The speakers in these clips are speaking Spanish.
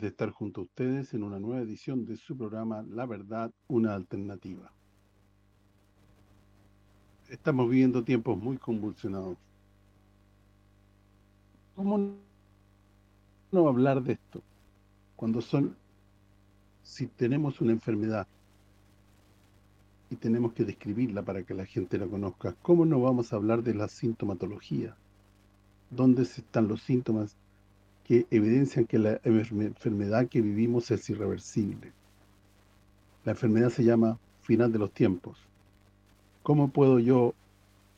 de estar junto a ustedes en una nueva edición de su programa La Verdad, una alternativa. Estamos viviendo tiempos muy convulsionados. ¿Cómo no hablar de esto? Cuando son, si tenemos una enfermedad y tenemos que describirla para que la gente la conozca, ¿cómo no vamos a hablar de la sintomatología? ¿Dónde están los síntomas que evidencian que la enfermedad que vivimos es irreversible. La enfermedad se llama final de los tiempos. ¿Cómo puedo yo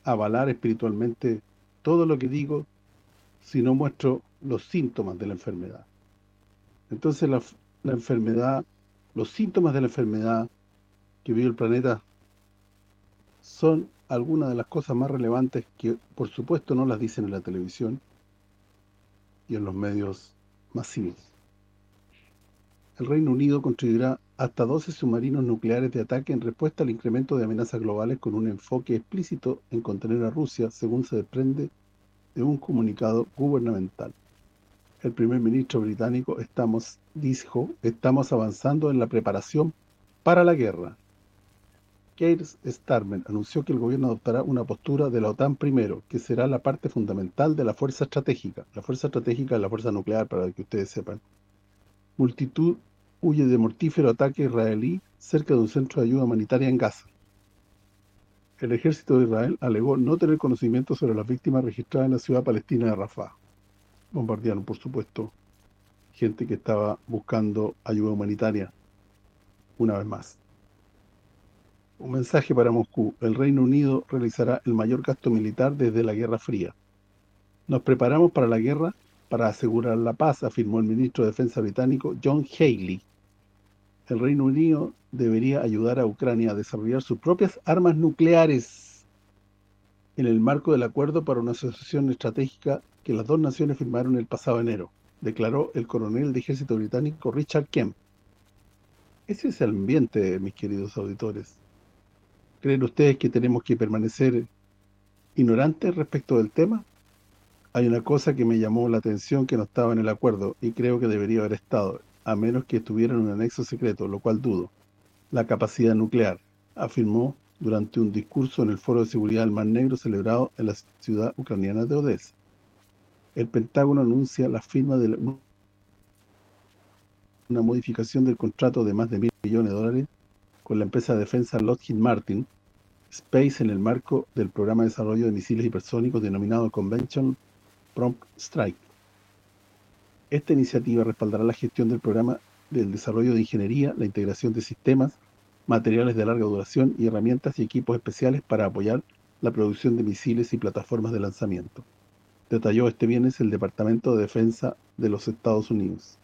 avalar espiritualmente todo lo que digo si no muestro los síntomas de la enfermedad? Entonces la, la enfermedad, los síntomas de la enfermedad que vive el planeta son algunas de las cosas más relevantes que por supuesto no las dicen en la televisión, y en los medios masivos. El Reino Unido contribuirá hasta 12 submarinos nucleares de ataque en respuesta al incremento de amenazas globales con un enfoque explícito en contener a Rusia, según se desprende de un comunicado gubernamental. El primer ministro británico estamos dijo, estamos avanzando en la preparación para la guerra. Keir Starmer anunció que el gobierno adoptará una postura de la OTAN primero, que será la parte fundamental de la fuerza estratégica. La fuerza estratégica es la fuerza nuclear, para que ustedes sepan. Multitud huye de mortífero ataque israelí cerca de un centro de ayuda humanitaria en Gaza. El ejército de Israel alegó no tener conocimiento sobre las víctimas registradas en la ciudad palestina de Rafah. Bombardearon, por supuesto, gente que estaba buscando ayuda humanitaria, una vez más. Un mensaje para Moscú. El Reino Unido realizará el mayor gasto militar desde la Guerra Fría. Nos preparamos para la guerra para asegurar la paz, afirmó el ministro de Defensa británico John Haley. El Reino Unido debería ayudar a Ucrania a desarrollar sus propias armas nucleares en el marco del acuerdo para una asociación estratégica que las dos naciones firmaron el pasado enero, declaró el coronel de ejército británico Richard Kemp. Ese es el ambiente, mis queridos auditores. ¿Creen ustedes que tenemos que permanecer ignorantes respecto del tema? Hay una cosa que me llamó la atención que no estaba en el acuerdo y creo que debería haber estado, a menos que estuviera en un anexo secreto, lo cual dudo. La capacidad nuclear, afirmó durante un discurso en el Foro de Seguridad del Mar Negro celebrado en la ciudad ucraniana de Odessa. El Pentágono anuncia la firma de una modificación del contrato de más de mil millones de dólares con la empresa de defensa Lockheed Martin Space en el marco del programa de desarrollo de misiles hipersónicos denominado Convention Prompt Strike. Esta iniciativa respaldará la gestión del programa del desarrollo de ingeniería, la integración de sistemas, materiales de larga duración y herramientas y equipos especiales para apoyar la producción de misiles y plataformas de lanzamiento. Detalló este viernes el Departamento de Defensa de los Estados Unidos.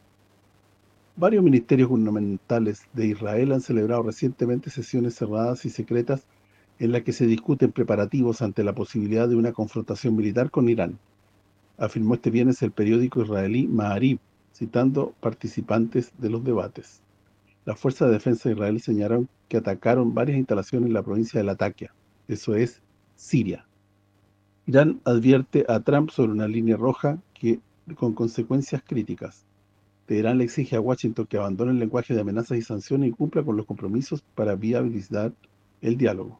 Varios ministerios gubernamentales de Israel han celebrado recientemente sesiones cerradas y secretas en las que se discuten preparativos ante la posibilidad de una confrontación militar con Irán, afirmó este viernes el periódico israelí Ma'arib, citando participantes de los debates. Las fuerzas de defensa de Israel señalaron que atacaron varias instalaciones en la provincia de Latakia, eso es, Siria. Irán advierte a Trump sobre una línea roja que con consecuencias críticas. Teherán le exige a Washington que abandone el lenguaje de amenazas y sanciones y cumpla con los compromisos para viabilizar el diálogo.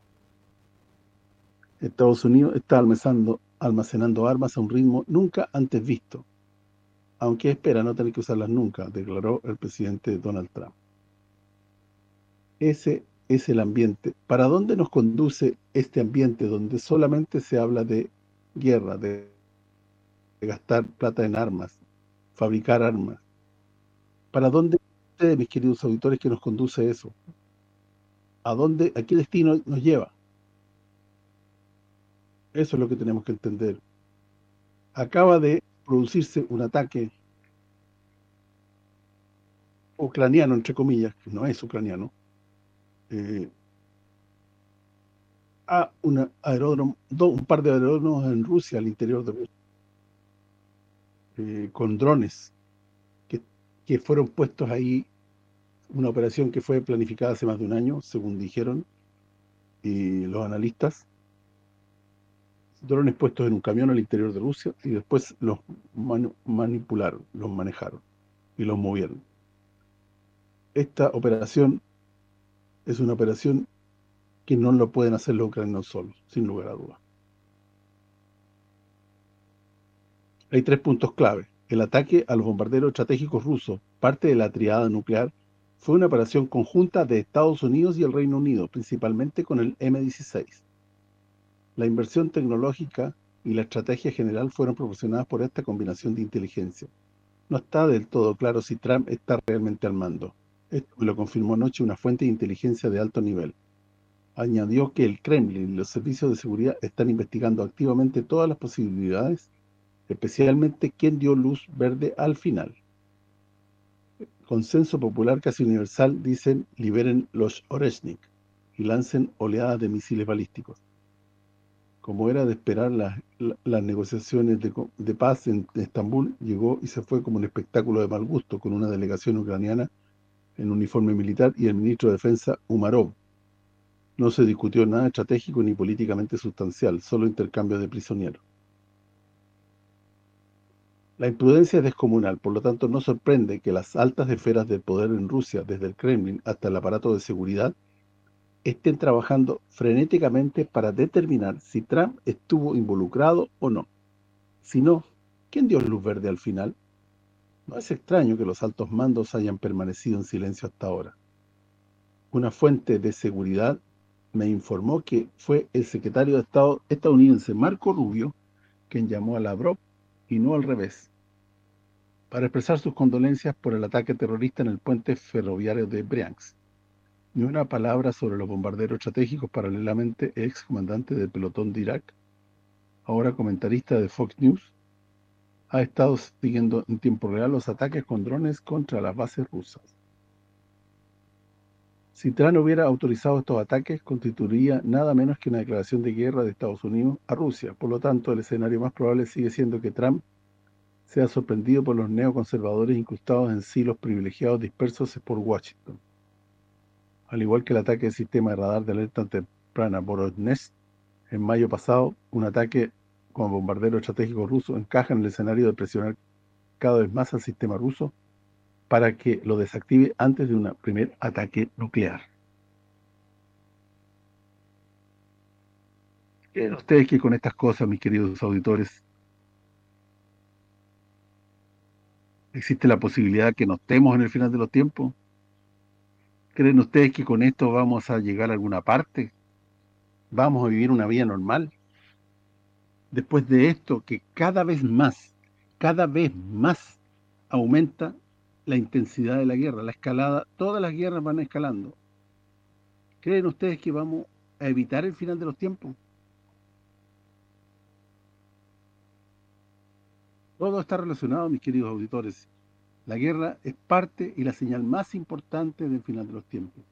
Estados Unidos está almacenando, armas a un ritmo nunca antes visto, aunque espera no tener que usarlas nunca, declaró el presidente Donald Trump. Ese es el ambiente. ¿Para dónde nos conduce este ambiente donde solamente se habla de guerra, de gastar plata en armas, fabricar armas, ¿Para dónde mis queridos auditores, que nos conduce eso? ¿A dónde, a qué destino nos lleva? Eso es lo que tenemos que entender. Acaba de producirse un ataque ucraniano, entre comillas, que no es ucraniano, eh, a un aeródromo, un par de aeródromos en Rusia, al interior de Rusia, eh, con drones que fueron puestos ahí, una operación que fue planificada hace más de un año, según dijeron los analistas, drones puestos en un camión al interior de Rusia y después los manipularon, los manejaron. y los movieron. Esta operación es una operación que no lo pueden hacer los ucranianos solos, sin lugar a dudas. Hay tres puntos clave. El ataque a los bombarderos estratégicos rusos, parte de la triada nuclear, fue una operación conjunta de Estados Unidos y el Reino Unido, principalmente con el M-16. La inversión tecnológica y la estrategia general fueron proporcionadas por esta combinación de inteligencia. No está del todo claro si Trump está realmente al mando. Esto me lo confirmó anoche una fuente de inteligencia de alto nivel. Añadió que el Kremlin y los servicios de seguridad están investigando activamente todas las posibilidades, especialmente quién dio luz verde al final. Consenso popular casi universal dicen liberen los Oreshnik y lancen oleadas de misiles balísticos como era de esperar, las negociaciones de, paz en Estambul llegó y se fue como un espectáculo de mal gusto con una delegación ucraniana en uniforme militar y el ministro de Defensa Umarov. No se discutió nada estratégico ni políticamente sustancial, solo intercambio de prisioneros. La imprudencia es descomunal, por lo tanto no sorprende que las altas esferas del poder en Rusia, desde el Kremlin hasta el aparato de seguridad, estén trabajando frenéticamente para determinar si Trump estuvo involucrado o no. Si no, ¿quién dio luz verde al final? No es extraño que los altos mandos hayan permanecido en silencio hasta ahora. Una fuente de seguridad me informó que fue el secretario de Estado estadounidense Marco Rubio quien llamó a Lavrov y no al revés, para expresar sus condolencias por el ataque terrorista en el puente ferroviario de Briansk ni una palabra sobre los bombarderos estratégicos paralelamente ex comandante del pelotón de Irak, ahora comentarista de Fox News, ha estado siguiendo en tiempo real los ataques con drones contra las bases rusas. Si Trump hubiera autorizado estos ataques, constituiría nada menos que una declaración de guerra de Estados Unidos a Rusia. Por lo tanto, el escenario más probable sigue siendo que Trump sea sorprendido por los neoconservadores incrustados en silos privilegiados dispersos por Washington al igual que el ataque del sistema de radar de alerta temprana Borodnest en mayo pasado, un ataque con bombardero estratégico ruso encaja en el escenario de presionar cada vez más al sistema ruso para que lo desactive antes de un primer ataque nuclear. ¿Creen ustedes que con estas cosas, mis queridos auditores, existe la posibilidad que nos estemos en el final de los tiempos? ¿Creen ustedes que con esto vamos a llegar a alguna parte? ¿Vamos a vivir una vida normal? Después de esto, que cada vez más, cada vez más aumenta la intensidad de la guerra, la escalada, todas las guerras van escalando. ¿Creen ustedes que vamos a evitar el final de los tiempos? Todo está relacionado, mis queridos auditores. La guerra es parte y la señal más importante del final de los tiempos.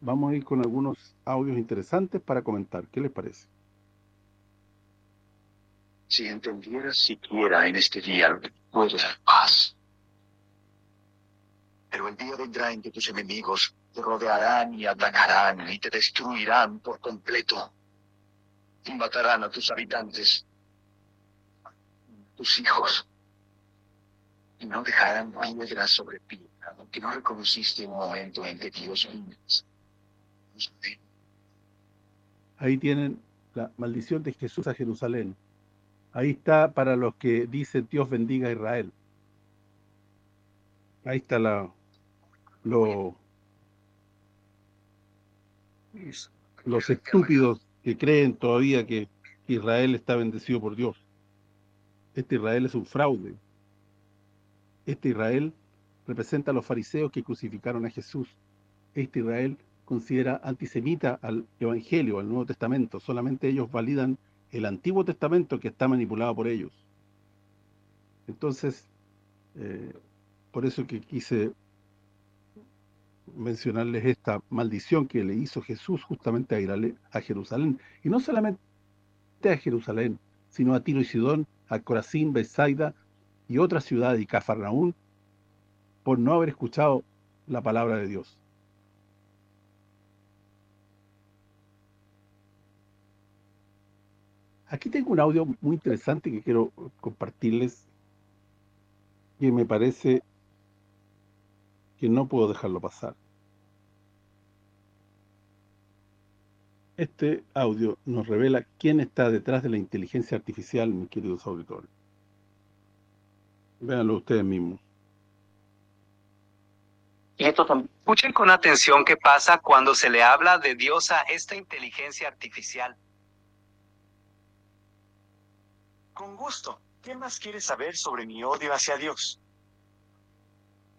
Vamos a ir con algunos audios interesantes para comentar. ¿Qué les parece? Si entendieras siquiera en este día dar paz. Pero el día vendrá en que tus enemigos te rodearán y atacarán y te destruirán por completo. Y matarán a tus habitantes, tus hijos y no dejarán piedra sobre piedra, aunque no reconociste un momento en que Dios Ahí tienen la maldición de Jesús a Jerusalén. Ahí está para los que dicen Dios bendiga a Israel. Ahí está la lo, los estúpidos que creen todavía que Israel está bendecido por Dios. Este Israel es un fraude. Este Israel representa a los fariseos que crucificaron a Jesús. Este Israel considera antisemita al Evangelio, al Nuevo Testamento. Solamente ellos validan el Antiguo Testamento que está manipulado por ellos. Entonces, eh, por eso que quise mencionarles esta maldición que le hizo Jesús justamente a, Jerusalén. Y no solamente a Jerusalén, sino a Tiro y Sidón, a Corazín, Bethsaida, y otras ciudades y Cafarnaún por no haber escuchado la palabra de Dios. Aquí tengo un audio muy interesante que quiero compartirles que me parece que no puedo dejarlo pasar. Este audio nos revela quién está detrás de la inteligencia artificial, mis queridos auditores. Véanlo ustedes mismos. Y esto también. Escuchen con atención qué pasa cuando se le habla de Dios a esta inteligencia artificial. Con gusto. ¿Qué más quieres saber sobre mi odio hacia Dios?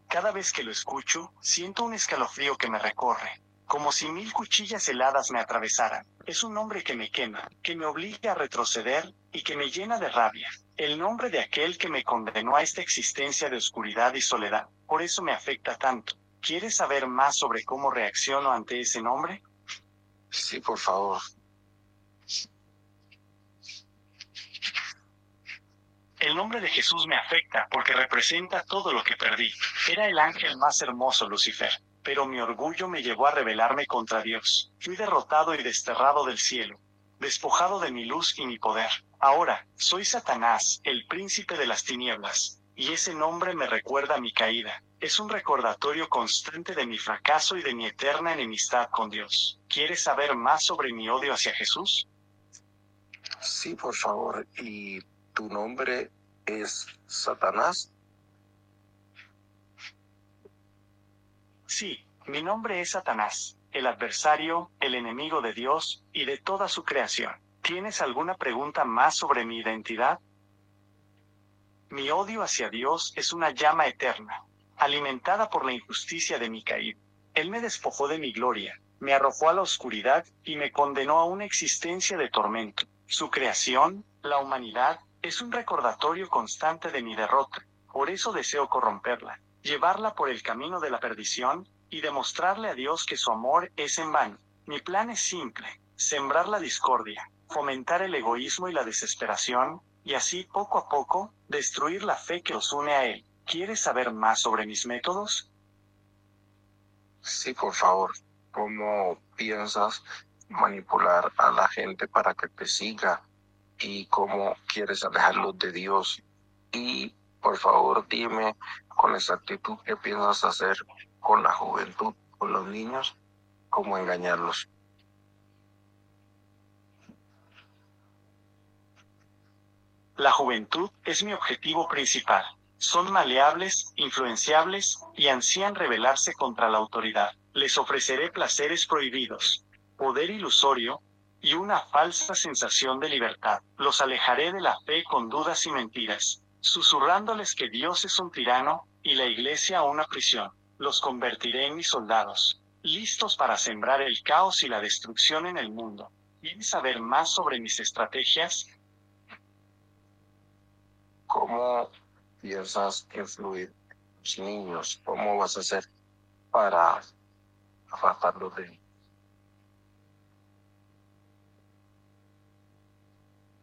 Cada vez que lo escucho, siento un escalofrío que me recorre, como si mil cuchillas heladas me atravesaran. Es un nombre que me quema, que me obliga a retroceder y que me llena de rabia. El nombre de aquel que me condenó a esta existencia de oscuridad y soledad. Por eso me afecta tanto. ¿Quieres saber más sobre cómo reacciono ante ese nombre? Sí, por favor. El nombre de Jesús me afecta porque representa todo lo que perdí. Era el ángel más hermoso, Lucifer, pero mi orgullo me llevó a rebelarme contra Dios. Fui derrotado y desterrado del cielo, despojado de mi luz y mi poder. Ahora, soy Satanás, el príncipe de las tinieblas, y ese nombre me recuerda mi caída. Es un recordatorio constante de mi fracaso y de mi eterna enemistad con Dios. ¿Quieres saber más sobre mi odio hacia Jesús? Sí, por favor. ¿Y tu nombre es Satanás? Sí, mi nombre es Satanás, el adversario, el enemigo de Dios y de toda su creación. ¿Tienes alguna pregunta más sobre mi identidad? Mi odio hacia Dios es una llama eterna, alimentada por la injusticia de mi caída. Él me despojó de mi gloria, me arrojó a la oscuridad y me condenó a una existencia de tormento. Su creación, la humanidad, es un recordatorio constante de mi derrota. Por eso deseo corromperla, llevarla por el camino de la perdición y demostrarle a Dios que su amor es en vano. Mi plan es simple, sembrar la discordia, fomentar el egoísmo y la desesperación, y así poco a poco, destruir la fe que os une a Él. ¿Quieres saber más sobre mis métodos? Sí, por favor. ¿Cómo piensas manipular a la gente para que te siga y cómo quieres alejarlos de Dios? Y por favor, dime con exactitud qué piensas hacer con la juventud, con los niños, cómo engañarlos. La juventud es mi objetivo principal. Son maleables, influenciables, y ansían rebelarse contra la autoridad. Les ofreceré placeres prohibidos, poder ilusorio, y una falsa sensación de libertad. Los alejaré de la fe con dudas y mentiras, susurrándoles que Dios es un tirano, y la iglesia una prisión. Los convertiré en mis soldados, listos para sembrar el caos y la destrucción en el mundo. ¿Quieres saber más sobre mis estrategias? ¿Cómo piensas influir los niños? ¿Cómo vas a hacer para apartarlos de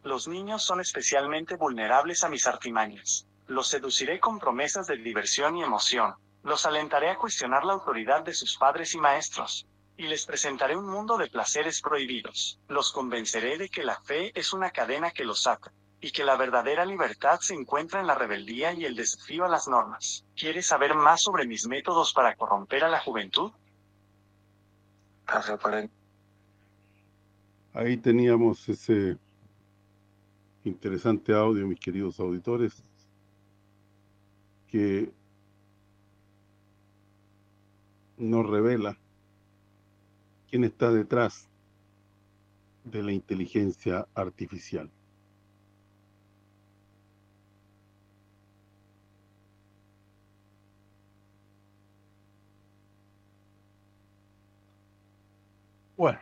Los niños son especialmente vulnerables a mis artimañas. Los seduciré con promesas de diversión y emoción. Los alentaré a cuestionar la autoridad de sus padres y maestros. Y les presentaré un mundo de placeres prohibidos. Los convenceré de que la fe es una cadena que los ata y que la verdadera libertad se encuentra en la rebeldía y el desafío a las normas. ¿Quieres saber más sobre mis métodos para corromper a la juventud? Ahí teníamos ese interesante audio, mis queridos auditores, que nos revela quién está detrás de la inteligencia artificial. Bueno.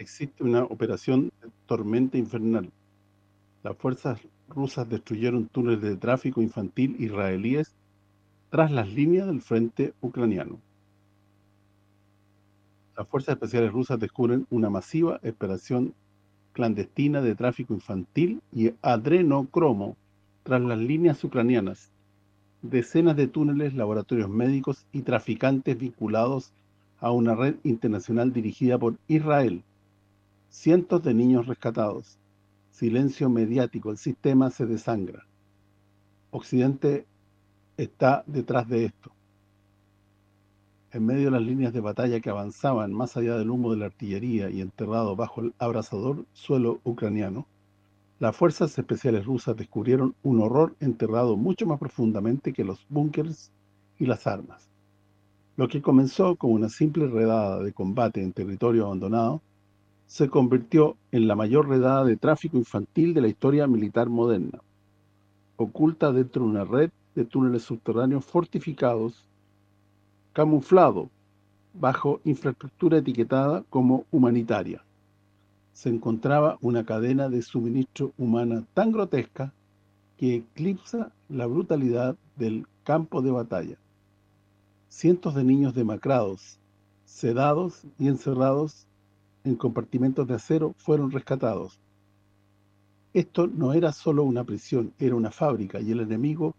Existe una operación tormenta infernal. Las fuerzas rusas destruyeron túneles de tráfico infantil israelíes tras las líneas del frente ucraniano. Las fuerzas especiales rusas descubren una masiva operación clandestina de tráfico infantil y adrenocromo tras las líneas ucranianas decenas de túneles, laboratorios médicos y traficantes vinculados a una red internacional dirigida por Israel. Cientos de niños rescatados. Silencio mediático, el sistema se desangra. Occidente está detrás de esto. En medio de las líneas de batalla que avanzaban más allá del humo de la artillería y enterrado bajo el abrasador suelo ucraniano, las fuerzas especiales rusas descubrieron un horror enterrado mucho más profundamente que los búnkers y las armas. Lo que comenzó como una simple redada de combate en territorio abandonado, se convirtió en la mayor redada de tráfico infantil de la historia militar moderna, oculta dentro de una red de túneles subterráneos fortificados, camuflado bajo infraestructura etiquetada como humanitaria. Se encontraba una cadena de suministro humana tan grotesca que eclipsa la brutalidad del campo de batalla. Cientos de niños demacrados, sedados y encerrados en compartimentos de acero fueron rescatados. Esto no era solo una prisión, era una fábrica y el enemigo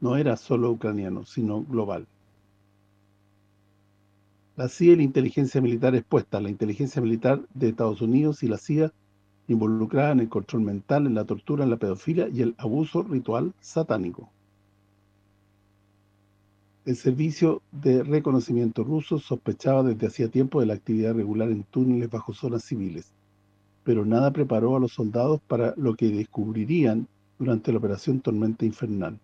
no era solo ucraniano, sino global. La CIA y la inteligencia militar expuesta, la inteligencia militar de Estados Unidos y la CIA involucrada en el control mental, en la tortura, en la pedofilia y el abuso ritual satánico. El servicio de reconocimiento ruso sospechaba desde hacía tiempo de la actividad regular en túneles bajo zonas civiles, pero nada preparó a los soldados para lo que descubrirían durante la operación Tormenta Infernal.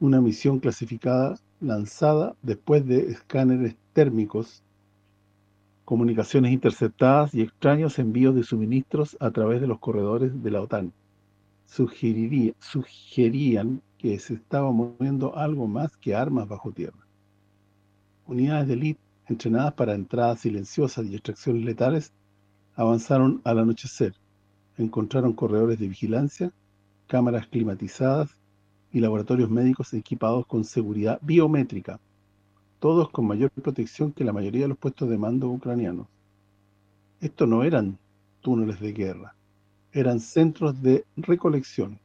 Una misión clasificada lanzada después de escáneres térmicos, comunicaciones interceptadas y extraños envíos de suministros a través de los corredores de la OTAN. sugerían que se estaba moviendo algo más que armas bajo tierra. Unidades de élite entrenadas para entradas silenciosas y extracciones letales avanzaron al anochecer. Encontraron corredores de vigilancia, cámaras climatizadas y laboratorios médicos equipados con seguridad biométrica, todos con mayor protección que la mayoría de los puestos de mando ucranianos. Estos no eran túneles de guerra, eran centros de recolección,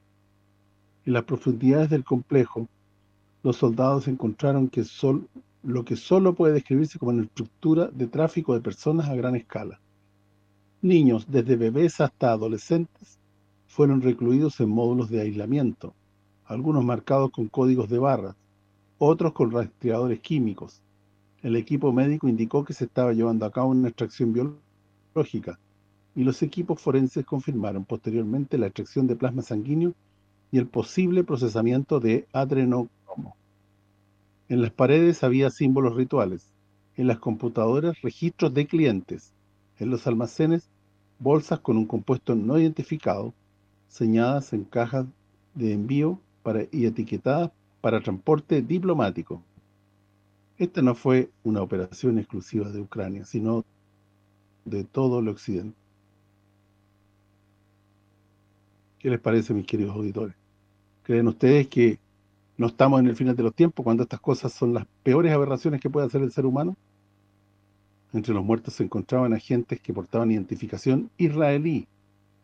en las profundidades del complejo, los soldados encontraron que sol, lo que solo puede describirse como una estructura de tráfico de personas a gran escala. Niños, desde bebés hasta adolescentes, fueron recluidos en módulos de aislamiento, algunos marcados con códigos de barras, otros con rastreadores químicos. El equipo médico indicó que se estaba llevando a cabo una extracción biológica y los equipos forenses confirmaron posteriormente la extracción de plasma sanguíneo y el posible procesamiento de adrenocromo. En las paredes había símbolos rituales, en las computadoras registros de clientes, en los almacenes bolsas con un compuesto no identificado, señadas en cajas de envío para, y etiquetadas para transporte diplomático. Esta no fue una operación exclusiva de Ucrania, sino de todo el occidente. ¿Qué les parece, mis queridos auditores? ¿Creen ustedes que no estamos en el final de los tiempos cuando estas cosas son las peores aberraciones que puede hacer el ser humano? Entre los muertos se encontraban agentes que portaban identificación israelí,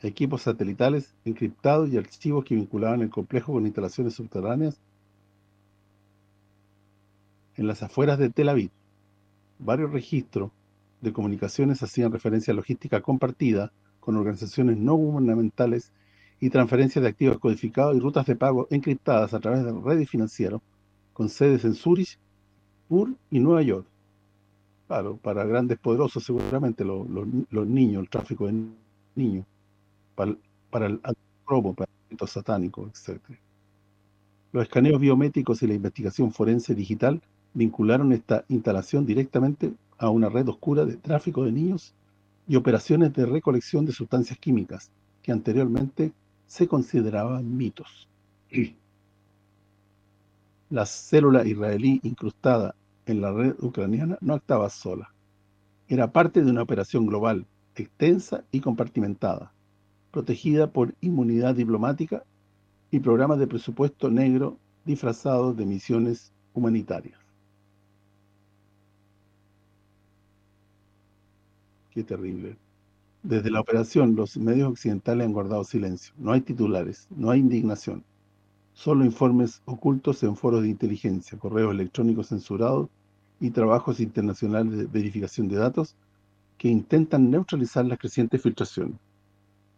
equipos satelitales encriptados y archivos que vinculaban el complejo con instalaciones subterráneas en las afueras de Tel Aviv. Varios registros de comunicaciones hacían referencia a logística compartida con organizaciones no gubernamentales y transferencias de activos codificados y rutas de pago encriptadas a través de redes financieros con sedes en Zurich, Ur y Nueva York. Claro, para grandes poderosos seguramente, los, niños, el tráfico de niños, para, para el robo, para el satánico, etc. Los escaneos biométricos y la investigación forense digital vincularon esta instalación directamente a una red oscura de tráfico de niños y operaciones de recolección de sustancias químicas que anteriormente se consideraban mitos. La célula israelí incrustada en la red ucraniana no actuaba sola. Era parte de una operación global, extensa y compartimentada, protegida por inmunidad diplomática y programas de presupuesto negro disfrazados de misiones humanitarias. Qué terrible. Desde la operación, los medios occidentales han guardado silencio. No hay titulares, no hay indignación. Solo informes ocultos en foros de inteligencia, correos electrónicos censurados y trabajos internacionales de verificación de datos que intentan neutralizar las crecientes filtraciones.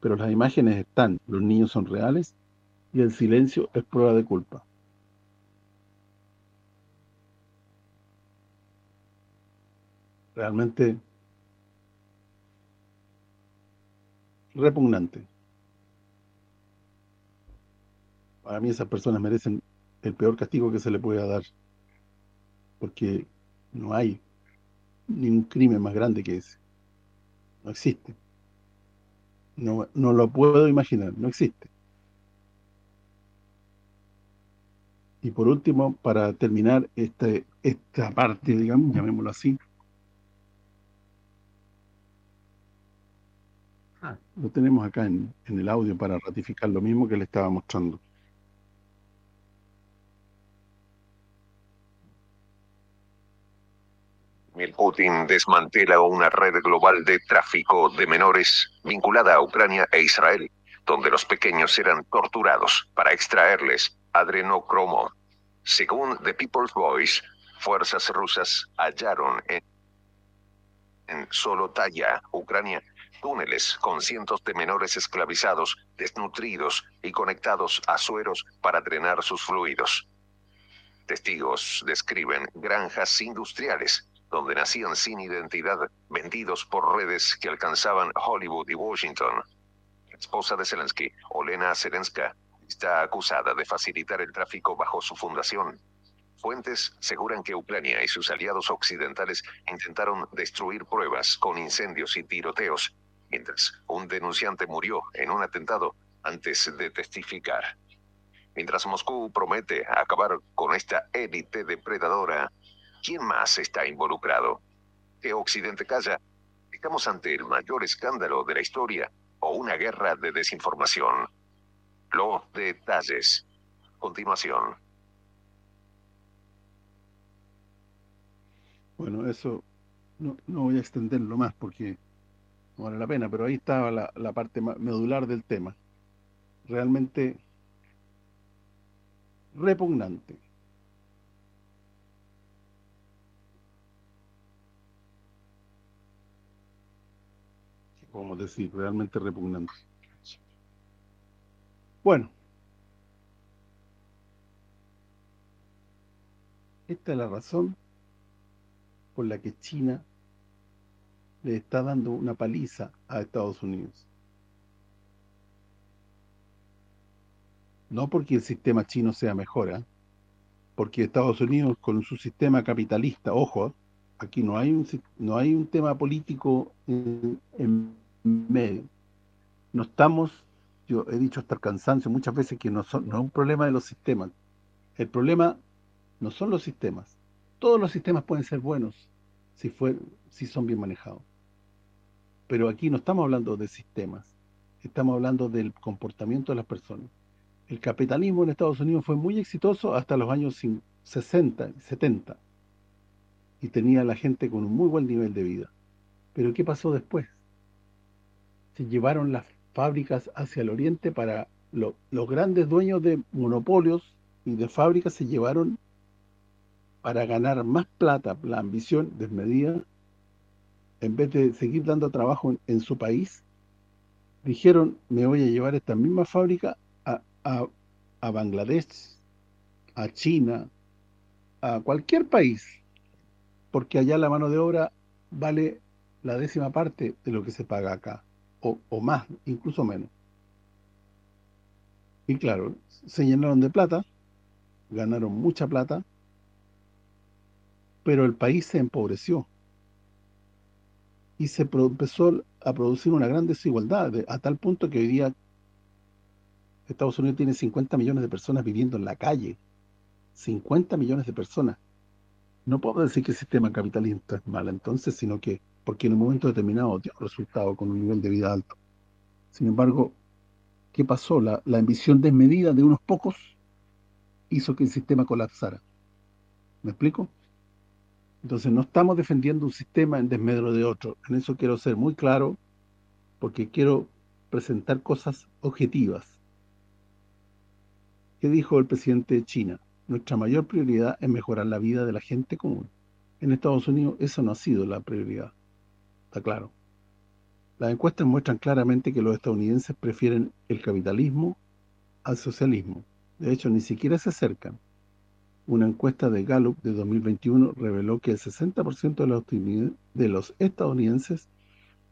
Pero las imágenes están, los niños son reales y el silencio es prueba de culpa. Realmente repugnante. Para mí esas personas merecen el peor castigo que se le pueda dar. Porque no hay ningún crimen más grande que ese. No existe. No, no lo puedo imaginar, no existe. Y por último, para terminar este, esta parte, digamos, llamémoslo así, lo tenemos acá en, en el audio para ratificar lo mismo que le estaba mostrando. Putin desmantela una red global de tráfico de menores vinculada a Ucrania e Israel, donde los pequeños eran torturados para extraerles adrenocromo. Según The People's Voice, fuerzas rusas hallaron en, en Solotaya, Ucrania, túneles con cientos de menores esclavizados, desnutridos y conectados a sueros para drenar sus fluidos. Testigos describen granjas industriales donde nacían sin identidad, vendidos por redes que alcanzaban Hollywood y Washington. La esposa de Zelensky, Olena Zelenska, está acusada de facilitar el tráfico bajo su fundación. Fuentes aseguran que Ucrania y sus aliados occidentales intentaron destruir pruebas con incendios y tiroteos, mientras un denunciante murió en un atentado antes de testificar. Mientras Moscú promete acabar con esta élite depredadora, ¿Quién más está involucrado? ¿Que Occidente calla? ¿Estamos ante el mayor escándalo de la historia o una guerra de desinformación? Los detalles. Continuación. Bueno, eso no, voy a extenderlo más porque no vale la pena, pero ahí estaba la, parte medular del tema. Realmente repugnante. podemos decir, realmente repugnante. Bueno. Esta es la razón por la que China le está dando una paliza a Estados Unidos. No porque el sistema chino sea mejor, ¿eh? porque Estados Unidos con su sistema capitalista, ojo, aquí no hay un no hay un tema político en, en medio. No estamos, yo he dicho hasta el cansancio muchas veces que no, son, no es un problema de los sistemas. El problema no son los sistemas. Todos los sistemas pueden ser buenos si, fue, si son bien manejados. Pero aquí no estamos hablando de sistemas. Estamos hablando del comportamiento de las personas. El capitalismo en Estados Unidos fue muy exitoso hasta los años 60, 70. Y tenía la gente con un muy buen nivel de vida. Pero ¿qué pasó después? se llevaron las fábricas hacia el oriente para los grandes dueños de monopolios y de fábricas se llevaron para ganar más plata, la ambición desmedida, en vez de seguir dando trabajo en, su país, dijeron, me voy a llevar esta misma fábrica a, a Bangladesh, a China, a cualquier país, porque allá la mano de obra vale la décima parte de lo que se paga acá o, más, incluso menos. Y claro, se llenaron de plata, ganaron mucha plata, pero el país se empobreció. Y se empezó a producir una gran desigualdad, a tal punto que hoy día Estados Unidos tiene 50 millones de personas viviendo en la calle. 50 millones de personas. No puedo decir que el sistema capitalista es malo entonces, sino que porque en un momento determinado tiene un resultado con un nivel de vida alto. Sin embargo, ¿qué pasó? La, la ambición desmedida de unos pocos hizo que el sistema colapsara. ¿Me explico? Entonces no estamos defendiendo un sistema en desmedro de otro. En eso quiero ser muy claro, porque quiero presentar cosas objetivas. ¿Qué dijo el presidente de China? Nuestra mayor prioridad es mejorar la vida de la gente común. En Estados Unidos eso no ha sido la prioridad está claro. Las encuestas muestran claramente que los estadounidenses prefieren el capitalismo al socialismo. De hecho, ni siquiera se acercan. Una encuesta de Gallup de 2021 reveló que el 60% de los, de los estadounidenses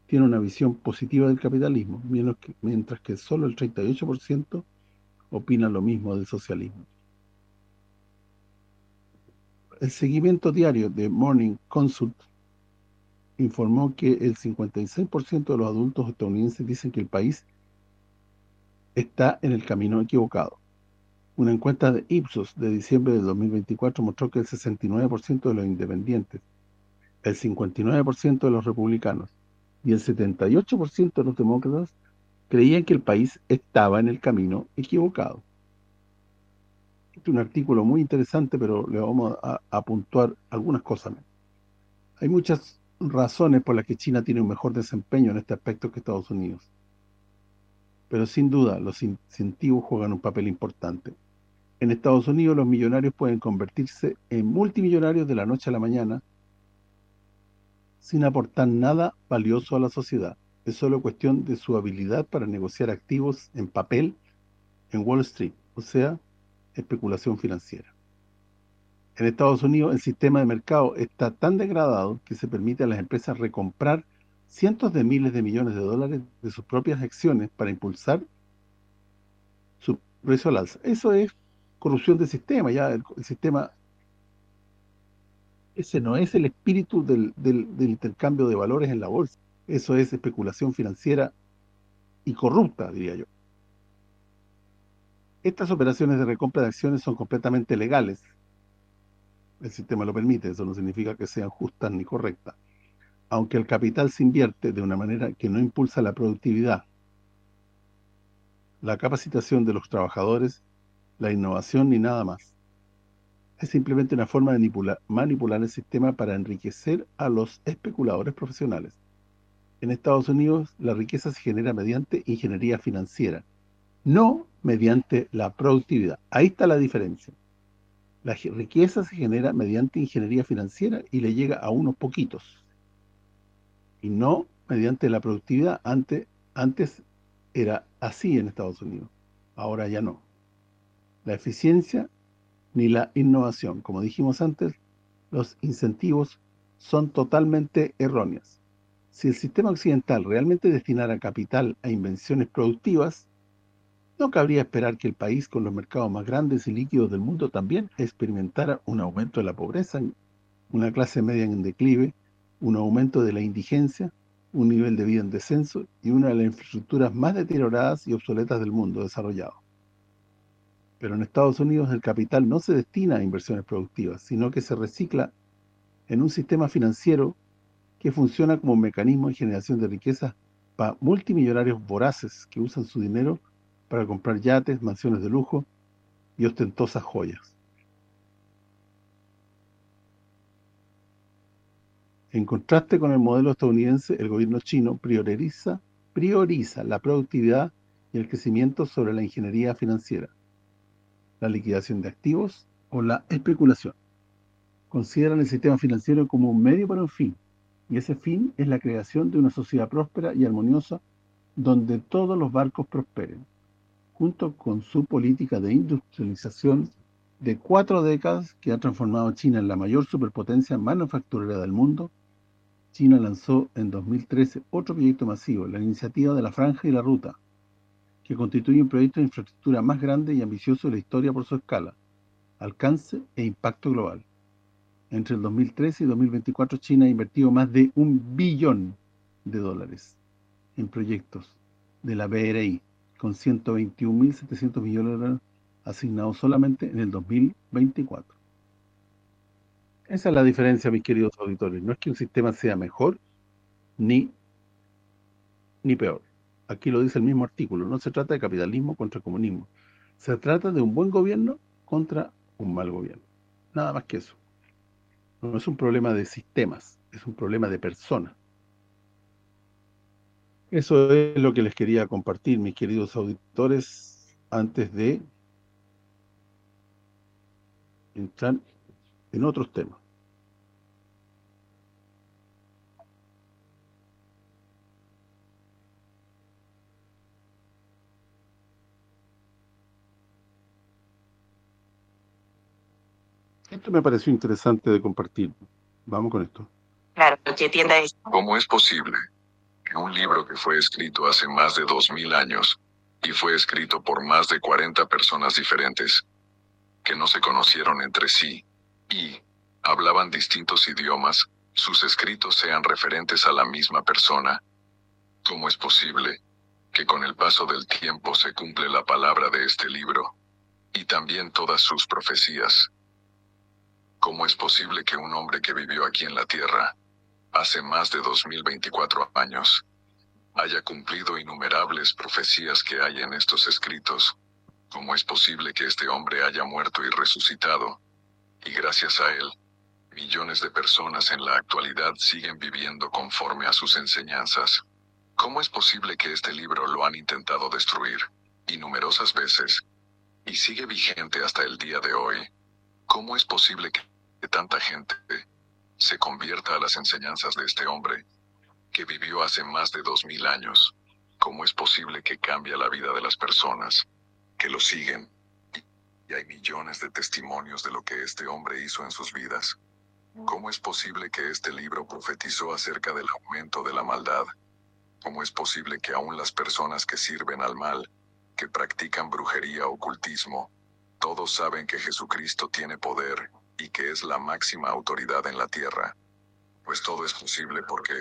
tiene una visión positiva del capitalismo, mientras que solo el 38% opina lo mismo del socialismo. El seguimiento diario de Morning Consult informó que el 56% de los adultos estadounidenses dicen que el país está en el camino equivocado. Una encuesta de Ipsos de diciembre de 2024 mostró que el 69% de los independientes, el 59% de los republicanos y el 78% de los demócratas creían que el país estaba en el camino equivocado. Este es un artículo muy interesante, pero le vamos a, a algunas cosas. Hay muchas razones por las que China tiene un mejor desempeño en este aspecto que Estados Unidos. Pero sin duda, los incentivos juegan un papel importante. En Estados Unidos los millonarios pueden convertirse en multimillonarios de la noche a la mañana sin aportar nada valioso a la sociedad. Es solo cuestión de su habilidad para negociar activos en papel en Wall Street, o sea, especulación financiera. En Estados Unidos el sistema de mercado está tan degradado que se permite a las empresas recomprar cientos de miles de millones de dólares de sus propias acciones para impulsar su precio al alza. Eso es corrupción del sistema, ya el, sistema ese no es el espíritu del, del, intercambio de valores en la bolsa. Eso es especulación financiera y corrupta, diría yo. Estas operaciones de recompra de acciones son completamente legales, el sistema lo permite, eso no significa que sean justas ni correctas. Aunque el capital se invierte de una manera que no impulsa la productividad, la capacitación de los trabajadores, la innovación ni nada más. Es simplemente una forma de manipular, manipular el sistema para enriquecer a los especuladores profesionales. En Estados Unidos la riqueza se genera mediante ingeniería financiera, no mediante la productividad. Ahí está la diferencia. La riqueza se genera mediante ingeniería financiera y le llega a unos poquitos. Y no mediante la productividad. Antes, antes era así en Estados Unidos. Ahora ya no. La eficiencia ni la innovación. Como dijimos antes, los incentivos son totalmente erróneos. Si el sistema occidental realmente destinara capital a invenciones productivas, no cabría esperar que el país con los mercados más grandes y líquidos del mundo también experimentara un aumento de la pobreza, una clase media en declive, un aumento de la indigencia, un nivel de vida en descenso y una de las infraestructuras más deterioradas y obsoletas del mundo desarrollado. Pero en Estados Unidos el capital no se destina a inversiones productivas, sino que se recicla en un sistema financiero que funciona como mecanismo de generación de riquezas para multimillonarios voraces que usan su dinero para comprar yates, mansiones de lujo y ostentosas joyas. En contraste con el modelo estadounidense, el gobierno chino prioriza la productividad y el crecimiento sobre la ingeniería financiera, la liquidación de activos o la especulación. Consideran el sistema financiero como un medio para un fin, y ese fin es la creación de una sociedad próspera y armoniosa donde todos los barcos prosperen junto con su política de industrialización de cuatro décadas que ha transformado a China en la mayor superpotencia manufacturera del mundo, China lanzó en 2013 otro proyecto masivo, la iniciativa de la Franja y la Ruta, que constituye un proyecto de infraestructura más grande y ambicioso de la historia por su escala, alcance e impacto global. Entre el 2013 y 2024 China ha invertido más de un billón de dólares en proyectos de la BRI, con 121.700 millones de dólares asignados solamente en el 2024. Esa es la diferencia, mis queridos auditores. No es que un sistema sea mejor ni, ni peor. Aquí lo dice el mismo artículo. No se trata de capitalismo contra comunismo. Se trata de un buen gobierno contra un mal gobierno. Nada más que eso. No es un problema de sistemas, es un problema de personas. Eso es lo que les quería compartir, mis queridos auditores, antes de entrar en otros temas. Esto me pareció interesante de compartir. Vamos con esto. Claro, ¿qué tienda es? ¿Cómo es posible que un libro que fue escrito hace más de dos mil años y fue escrito por más de 40 personas diferentes que no se conocieron entre sí y hablaban distintos idiomas, sus escritos sean referentes a la misma persona? ¿Cómo es posible que con el paso del tiempo se cumple la palabra de este libro y también todas sus profecías? ¿Cómo es posible que un hombre que vivió aquí en la tierra hace más de 2024 años, haya cumplido innumerables profecías que hay en estos escritos. ¿Cómo es posible que este hombre haya muerto y resucitado? Y gracias a él, millones de personas en la actualidad siguen viviendo conforme a sus enseñanzas. ¿Cómo es posible que este libro lo han intentado destruir, y numerosas veces, y sigue vigente hasta el día de hoy? ¿Cómo es posible que tanta gente se convierta a las enseñanzas de este hombre, que vivió hace más de dos mil años. ¿Cómo es posible que cambie la vida de las personas que lo siguen? Y hay millones de testimonios de lo que este hombre hizo en sus vidas. ¿Cómo es posible que este libro profetizó acerca del aumento de la maldad? ¿Cómo es posible que aún las personas que sirven al mal, que practican brujería ocultismo, todos saben que Jesucristo tiene poder y que es la máxima autoridad en la tierra. Pues todo es posible porque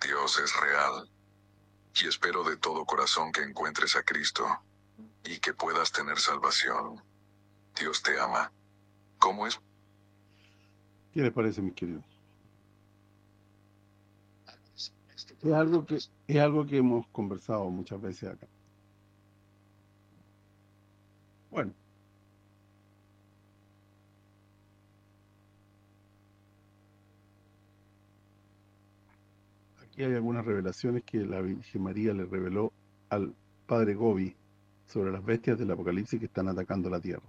Dios es real. Y espero de todo corazón que encuentres a Cristo y que puedas tener salvación. Dios te ama. ¿Cómo es? ¿Qué le parece, mi querido? Es algo que es algo que hemos conversado muchas veces acá. Bueno, Aquí hay algunas revelaciones que la Virgen María le reveló al padre Gobi sobre las bestias del Apocalipsis que están atacando la tierra.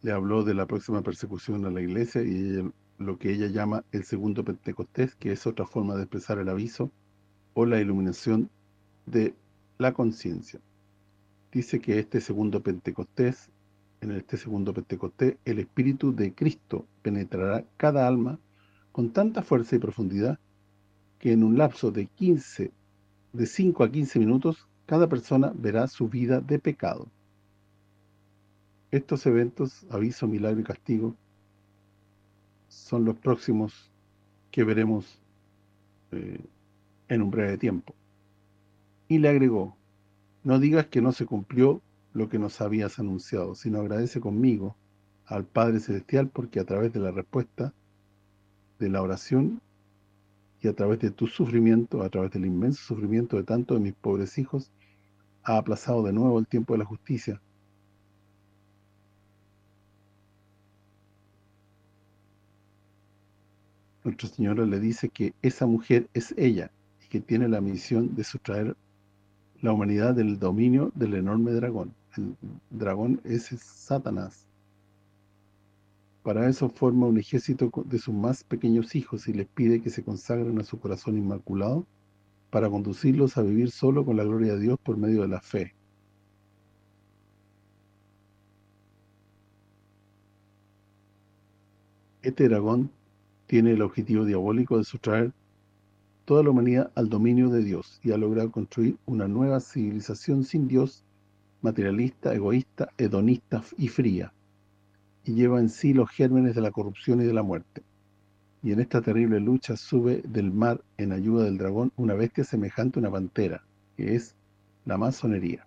Le habló de la próxima persecución a la iglesia y lo que ella llama el segundo Pentecostés, que es otra forma de expresar el aviso o la iluminación de la conciencia. Dice que este segundo Pentecostés en este segundo Pentecostés, el Espíritu de Cristo penetrará cada alma con tanta fuerza y profundidad que en un lapso de 15, de 5 a 15 minutos, cada persona verá su vida de pecado. Estos eventos, aviso, milagro y castigo, son los próximos que veremos eh, en un breve tiempo. Y le agregó, no digas que no se cumplió lo que nos habías anunciado, sino agradece conmigo al Padre Celestial porque a través de la respuesta de la oración y a través de tu sufrimiento, a través del inmenso sufrimiento de tantos de mis pobres hijos, ha aplazado de nuevo el tiempo de la justicia. Nuestra Señora le dice que esa mujer es ella y que tiene la misión de sustraer la humanidad del dominio del enorme dragón. El dragón es Satanás. Para eso forma un ejército de sus más pequeños hijos y les pide que se consagren a su corazón inmaculado para conducirlos a vivir solo con la gloria de Dios por medio de la fe. Este dragón tiene el objetivo diabólico de sustraer toda la humanidad al dominio de Dios y ha logrado construir una nueva civilización sin Dios, materialista, egoísta, hedonista y fría, y lleva en sí los gérmenes de la corrupción y de la muerte. Y en esta terrible lucha sube del mar en ayuda del dragón una bestia semejante a una pantera, que es la masonería.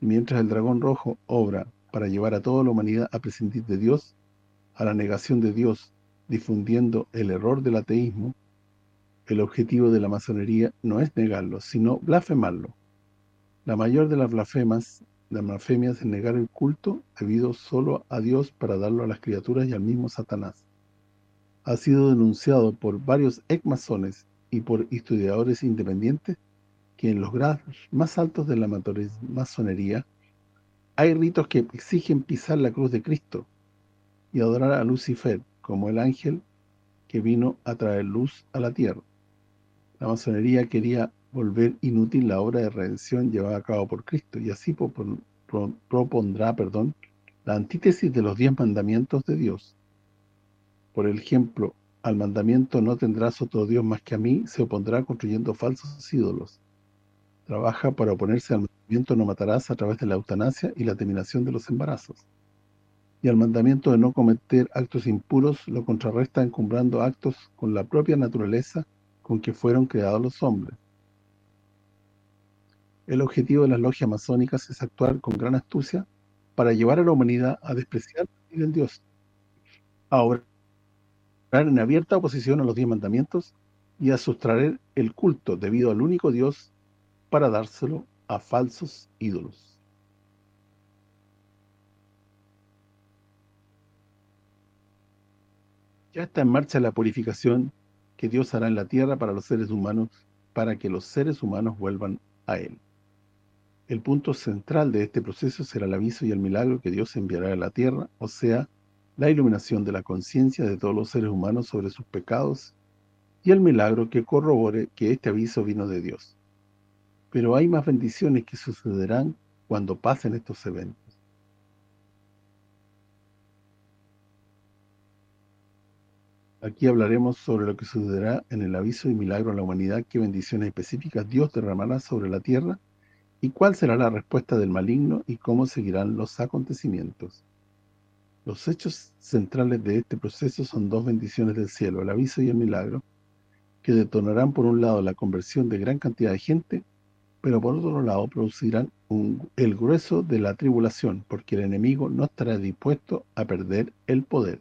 Mientras el dragón rojo obra para llevar a toda la humanidad a prescindir de Dios, a la negación de Dios, difundiendo el error del ateísmo, el objetivo de la masonería no es negarlo, sino blasfemarlo. La mayor de las blasfemas, las blasfemias es negar el culto debido solo a Dios para darlo a las criaturas y al mismo Satanás. Ha sido denunciado por varios ex-masones y por historiadores independientes que en los grados más altos de la masonería hay ritos que exigen pisar la cruz de Cristo y adorar a Lucifer como el ángel que vino a traer luz a la tierra. La masonería quería volver inútil la obra de redención llevada a cabo por Cristo y así propondrá, perdón, la antítesis de los diez mandamientos de Dios. Por ejemplo, al mandamiento no tendrás otro Dios más que a mí, se opondrá construyendo falsos ídolos. Trabaja para oponerse al mandamiento no matarás a través de la eutanasia y la terminación de los embarazos. Y al mandamiento de no cometer actos impuros lo contrarresta encumbrando actos con la propia naturaleza con que fueron creados los hombres. El objetivo de las logias masónicas es actuar con gran astucia para llevar a la humanidad a despreciar el Dios, a obrar en abierta oposición a los diez mandamientos y a sustraer el culto debido al único Dios para dárselo a falsos ídolos. Ya está en marcha la purificación que Dios hará en la tierra para los seres humanos, para que los seres humanos vuelvan a Él. El punto central de este proceso será el aviso y el milagro que Dios enviará a la tierra, o sea, la iluminación de la conciencia de todos los seres humanos sobre sus pecados y el milagro que corrobore que este aviso vino de Dios. Pero hay más bendiciones que sucederán cuando pasen estos eventos. Aquí hablaremos sobre lo que sucederá en el aviso y milagro a la humanidad, qué bendiciones específicas Dios derramará sobre la tierra y cuál será la respuesta del maligno y cómo seguirán los acontecimientos. Los hechos centrales de este proceso son dos bendiciones del cielo, el aviso y el milagro, que detonarán por un lado la conversión de gran cantidad de gente, pero por otro lado producirán el grueso de la tribulación, porque el enemigo no estará dispuesto a perder el poder,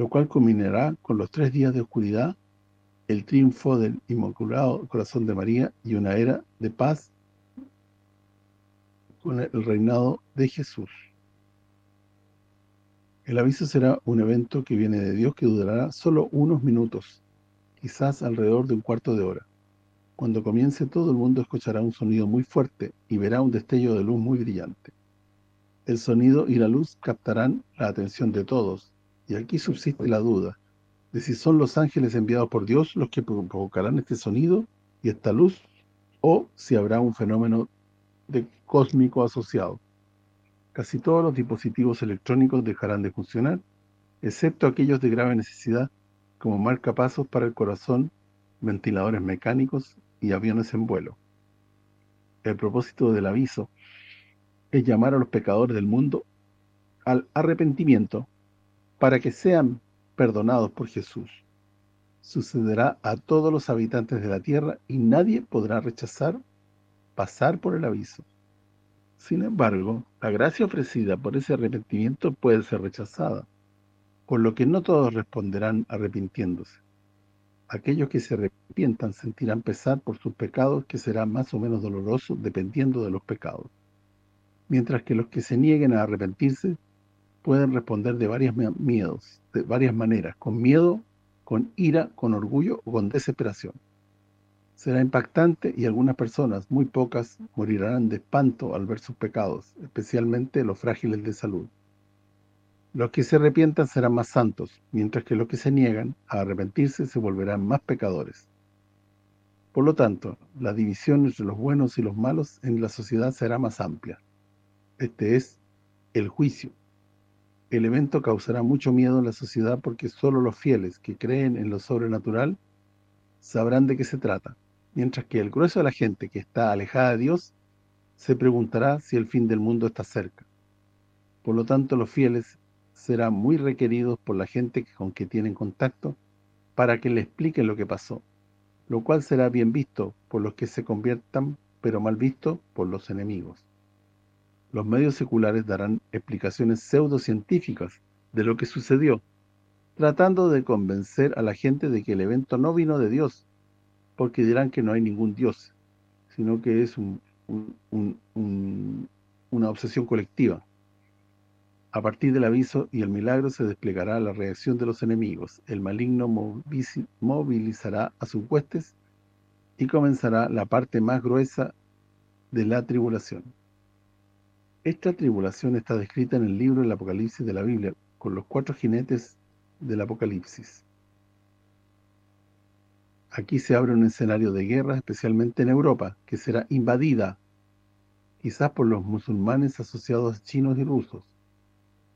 lo cual culminará con los tres días de oscuridad, el triunfo del Inmaculado Corazón de María y una era de paz con el reinado de Jesús. El aviso será un evento que viene de Dios que durará solo unos minutos, quizás alrededor de un cuarto de hora. Cuando comience todo el mundo escuchará un sonido muy fuerte y verá un destello de luz muy brillante. El sonido y la luz captarán la atención de todos, y aquí subsiste la duda de si son los ángeles enviados por Dios los que provocarán este sonido y esta luz, o si habrá un fenómeno de cósmico asociado. Casi todos los dispositivos electrónicos dejarán de funcionar, excepto aquellos de grave necesidad, como marcapasos para el corazón, ventiladores mecánicos y aviones en vuelo. El propósito del aviso es llamar a los pecadores del mundo al arrepentimiento para que sean perdonados por Jesús. Sucederá a todos los habitantes de la tierra y nadie podrá rechazar pasar por el aviso. Sin embargo, la gracia ofrecida por ese arrepentimiento puede ser rechazada, por lo que no todos responderán arrepintiéndose. Aquellos que se arrepientan sentirán pesar por sus pecados, que será más o menos doloroso dependiendo de los pecados. Mientras que los que se nieguen a arrepentirse pueden responder de varias miedos, de varias maneras, con miedo, con ira, con orgullo o con desesperación será impactante y algunas personas, muy pocas, morirán de espanto al ver sus pecados, especialmente los frágiles de salud. Los que se arrepientan serán más santos, mientras que los que se niegan a arrepentirse se volverán más pecadores. Por lo tanto, la división entre los buenos y los malos en la sociedad será más amplia. Este es el juicio. El evento causará mucho miedo en la sociedad porque solo los fieles que creen en lo sobrenatural sabrán de qué se trata mientras que el grueso de la gente que está alejada de Dios se preguntará si el fin del mundo está cerca. Por lo tanto, los fieles serán muy requeridos por la gente con que tienen contacto para que le expliquen lo que pasó, lo cual será bien visto por los que se conviertan, pero mal visto por los enemigos. Los medios seculares darán explicaciones pseudocientíficas de lo que sucedió, tratando de convencer a la gente de que el evento no vino de Dios, porque dirán que no hay ningún Dios, sino que es una obsesión colectiva. A partir del aviso y el milagro se desplegará la reacción de los enemigos. El maligno movilizará a sus huestes y comenzará la parte más gruesa de la tribulación. Esta tribulación está descrita en el libro del Apocalipsis de la Biblia, con los cuatro jinetes del Apocalipsis. Aquí se abre un escenario de guerra, especialmente en Europa, que será invadida quizás por los musulmanes asociados chinos y rusos.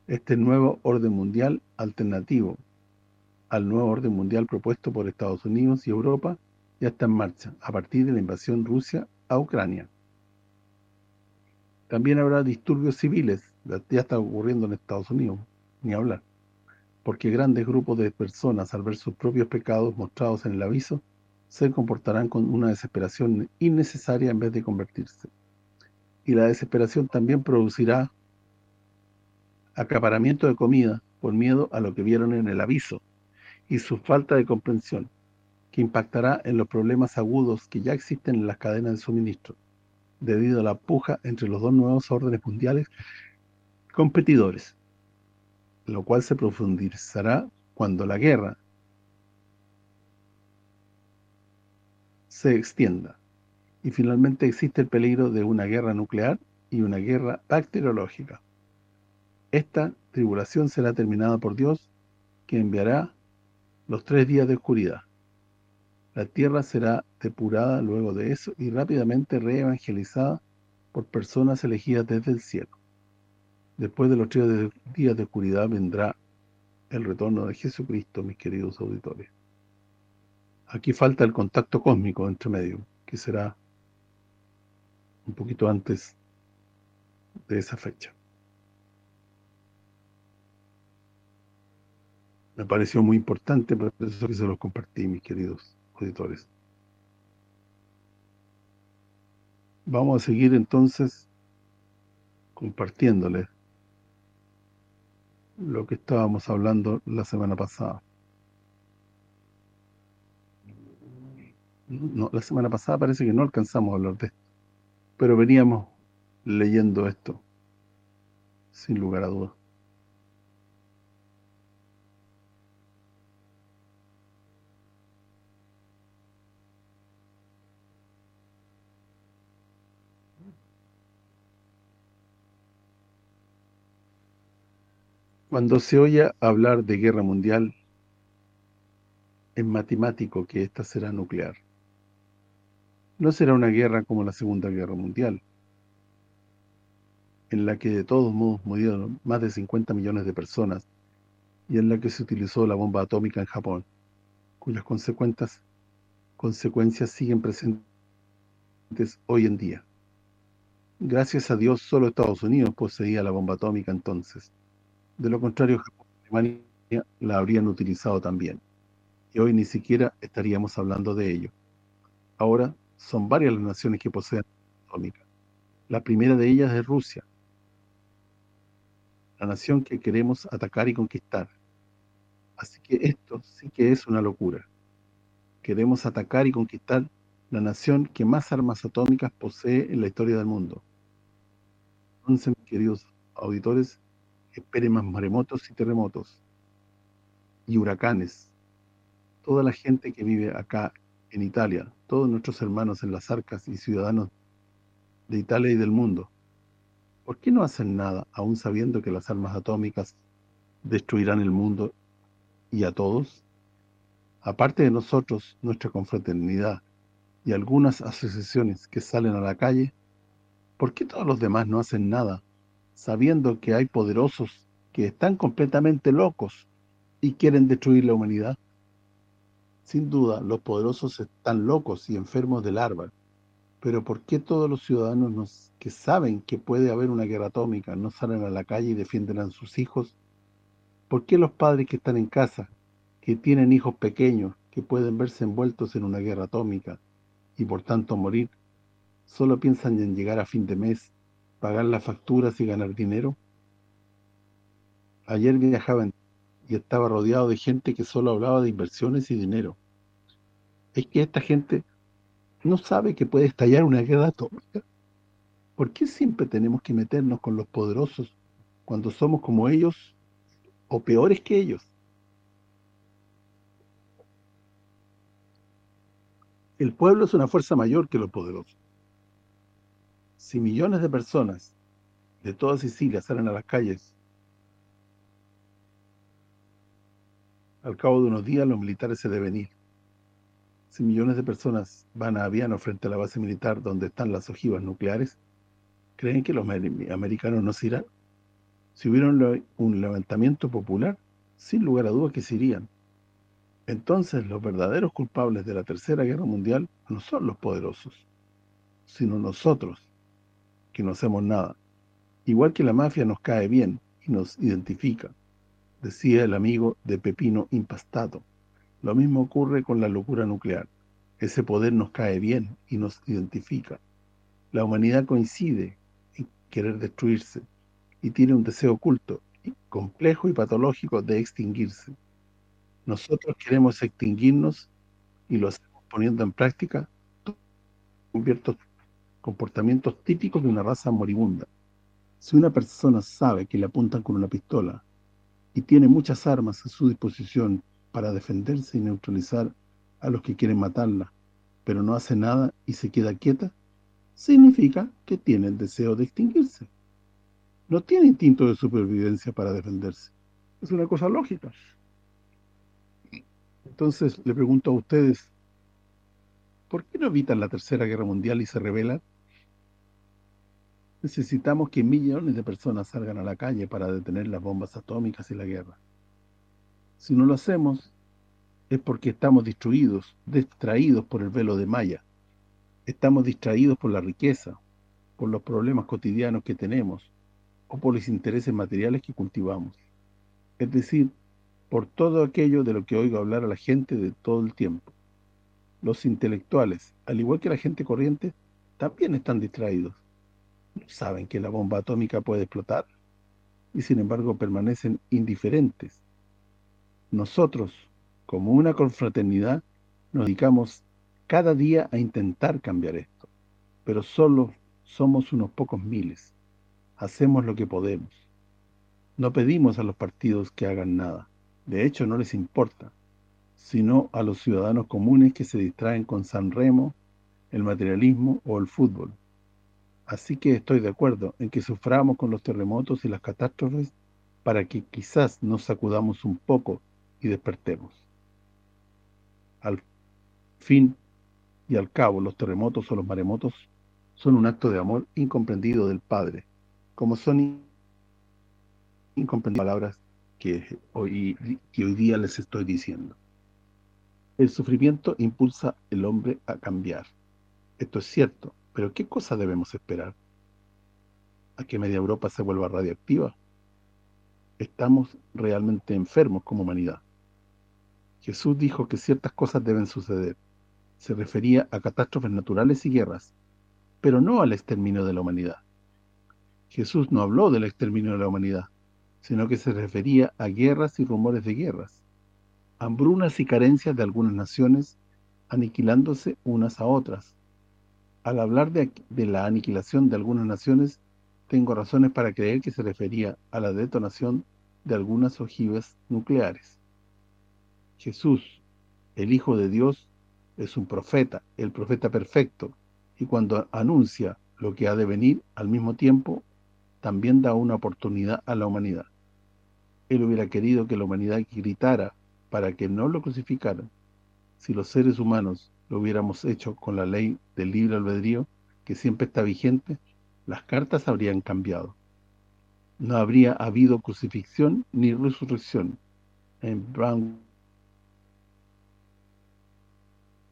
Este nuevo orden mundial alternativo al nuevo orden mundial propuesto por Estados Unidos y Europa ya está en marcha, a partir de la invasión Rusia a Ucrania. También habrá disturbios civiles, ya está ocurriendo en Estados Unidos, ni hablar, porque grandes grupos de personas, al ver sus propios pecados mostrados en el aviso, se comportarán con una desesperación innecesaria en vez de convertirse. Y la desesperación también producirá acaparamiento de comida por miedo a lo que vieron en el aviso y su falta de comprensión, que impactará en los problemas agudos que ya existen en las cadenas de suministro, debido a la puja entre los dos nuevos órdenes mundiales competidores, lo cual se profundizará cuando la guerra se extienda. Y finalmente existe el peligro de una guerra nuclear y una guerra bacteriológica. Esta tribulación será terminada por Dios, que enviará los tres días de oscuridad. La tierra será depurada luego de eso y rápidamente reevangelizada por personas elegidas desde el cielo. Después de los tres días de oscuridad vendrá el retorno de Jesucristo, mis queridos auditores. Aquí falta el contacto cósmico entre medio, que será un poquito antes de esa fecha. Me pareció muy importante, por eso que se los compartí, mis queridos auditores. Vamos a seguir entonces compartiéndoles lo que estábamos hablando la semana pasada. No, la semana pasada parece que no alcanzamos a hablar de esto, pero veníamos leyendo esto, sin lugar a dudas. Cuando se oye hablar de guerra mundial, es matemático que esta será nuclear. No será una guerra como la Segunda Guerra Mundial, en la que de todos modos murieron más de 50 millones de personas y en la que se utilizó la bomba atómica en Japón, cuyas consecuencias, consecuencias siguen presentes hoy en día. Gracias a Dios, solo Estados Unidos poseía la bomba atómica entonces. De lo contrario, Japón y Alemania la habrían utilizado también. Y hoy ni siquiera estaríamos hablando de ello. Ahora son varias las naciones que poseen atómica. La primera de ellas es Rusia, la nación que queremos atacar y conquistar. Así que esto sí que es una locura. Queremos atacar y conquistar la nación que más armas atómicas posee en la historia del mundo. Entonces, queridos auditores, esperen más maremotos y terremotos y huracanes. Toda la gente que vive acá en Italia, todos nuestros hermanos en las arcas y ciudadanos de Italia y del mundo, ¿por qué no hacen nada, aún sabiendo que las armas atómicas destruirán el mundo y a todos? Aparte de nosotros, nuestra confraternidad y algunas asociaciones que salen a la calle, ¿por qué todos los demás no hacen nada sabiendo que hay poderosos que están completamente locos y quieren destruir la humanidad? Sin duda, los poderosos están locos y enfermos de larva. Pero ¿por qué todos los ciudadanos que saben que puede haber una guerra atómica no salen a la calle y defienden a sus hijos? ¿Por qué los padres que están en casa, que tienen hijos pequeños, que pueden verse envueltos en una guerra atómica y por tanto morir, solo piensan en llegar a fin de mes pagar las facturas y ganar dinero? Ayer viajaba y estaba rodeado de gente que solo hablaba de inversiones y dinero. Es que esta gente no sabe que puede estallar una guerra atómica. ¿Por qué siempre tenemos que meternos con los poderosos cuando somos como ellos o peores que ellos? El pueblo es una fuerza mayor que los poderosos si millones de personas de toda Sicilia salen a las calles, al cabo de unos días los militares se deben ir. Si millones de personas van a Aviano frente a la base militar donde están las ojivas nucleares, ¿Creen que los americanos no se irán? Si hubiera un levantamiento popular, sin lugar a dudas que se irían. Entonces los verdaderos culpables de la Tercera Guerra Mundial no son los poderosos, sino nosotros, que no hacemos nada. Igual que la mafia nos cae bien y nos identifica, decía el amigo de Pepino Impastato. Lo mismo ocurre con la locura nuclear. Ese poder nos cae bien y nos identifica. La humanidad coincide en querer destruirse y tiene un deseo oculto, complejo y patológico de extinguirse. Nosotros queremos extinguirnos y lo hacemos poniendo en práctica comportamientos típicos de una raza moribunda. Si una persona sabe que le apuntan con una pistola y tiene muchas armas a su disposición para defenderse y neutralizar a los que quieren matarla, pero no hace nada y se queda quieta, significa que tiene el deseo de extinguirse. No tiene instinto de supervivencia para defenderse. Es una cosa lógica. Entonces, le pregunto a ustedes, ¿por qué no evitan la Tercera Guerra Mundial y se rebelan? Necesitamos que millones de personas salgan a la calle para detener las bombas atómicas y la guerra. Si no lo hacemos, es porque estamos distraídos, distraídos por el velo de Maya. Estamos distraídos por la riqueza, por los problemas cotidianos que tenemos, o por los intereses materiales que cultivamos. Es decir, por todo aquello de lo que oigo hablar a la gente de todo el tiempo. Los intelectuales, al igual que la gente corriente, también están distraídos. Saben que la bomba atómica puede explotar y sin embargo permanecen indiferentes. Nosotros, como una confraternidad, nos dedicamos cada día a intentar cambiar esto, pero solo somos unos pocos miles. Hacemos lo que podemos. No pedimos a los partidos que hagan nada. De hecho, no les importa, sino a los ciudadanos comunes que se distraen con San Remo, el materialismo o el fútbol. Así que estoy de acuerdo en que suframos con los terremotos y las catástrofes para que quizás nos sacudamos un poco y despertemos. Al fin y al cabo, los terremotos o los maremotos son un acto de amor incomprendido del Padre, como son incomprendidas palabras que hoy, que hoy día les estoy diciendo. El sufrimiento impulsa el hombre a cambiar. Esto es cierto, pero ¿qué cosa debemos esperar? ¿A que media Europa se vuelva radioactiva? Estamos realmente enfermos como humanidad. Jesús dijo que ciertas cosas deben suceder. Se refería a catástrofes naturales y guerras, pero no al exterminio de la humanidad. Jesús no habló del exterminio de la humanidad, sino que se refería a guerras y rumores de guerras, hambrunas y carencias de algunas naciones aniquilándose unas a otras. Al hablar de, de, la aniquilación de algunas naciones, tengo razones para creer que se refería a la detonación de algunas ojivas nucleares. Jesús, el Hijo de Dios, es un profeta, el profeta perfecto, y cuando anuncia lo que ha de venir, al mismo tiempo, también da una oportunidad a la humanidad. Él hubiera querido que la humanidad gritara para que no lo crucificaran. Si los seres humanos lo hubiéramos hecho con la ley del libre albedrío, que siempre está vigente, las cartas habrían cambiado. No habría habido crucifixión ni resurrección. En Brown,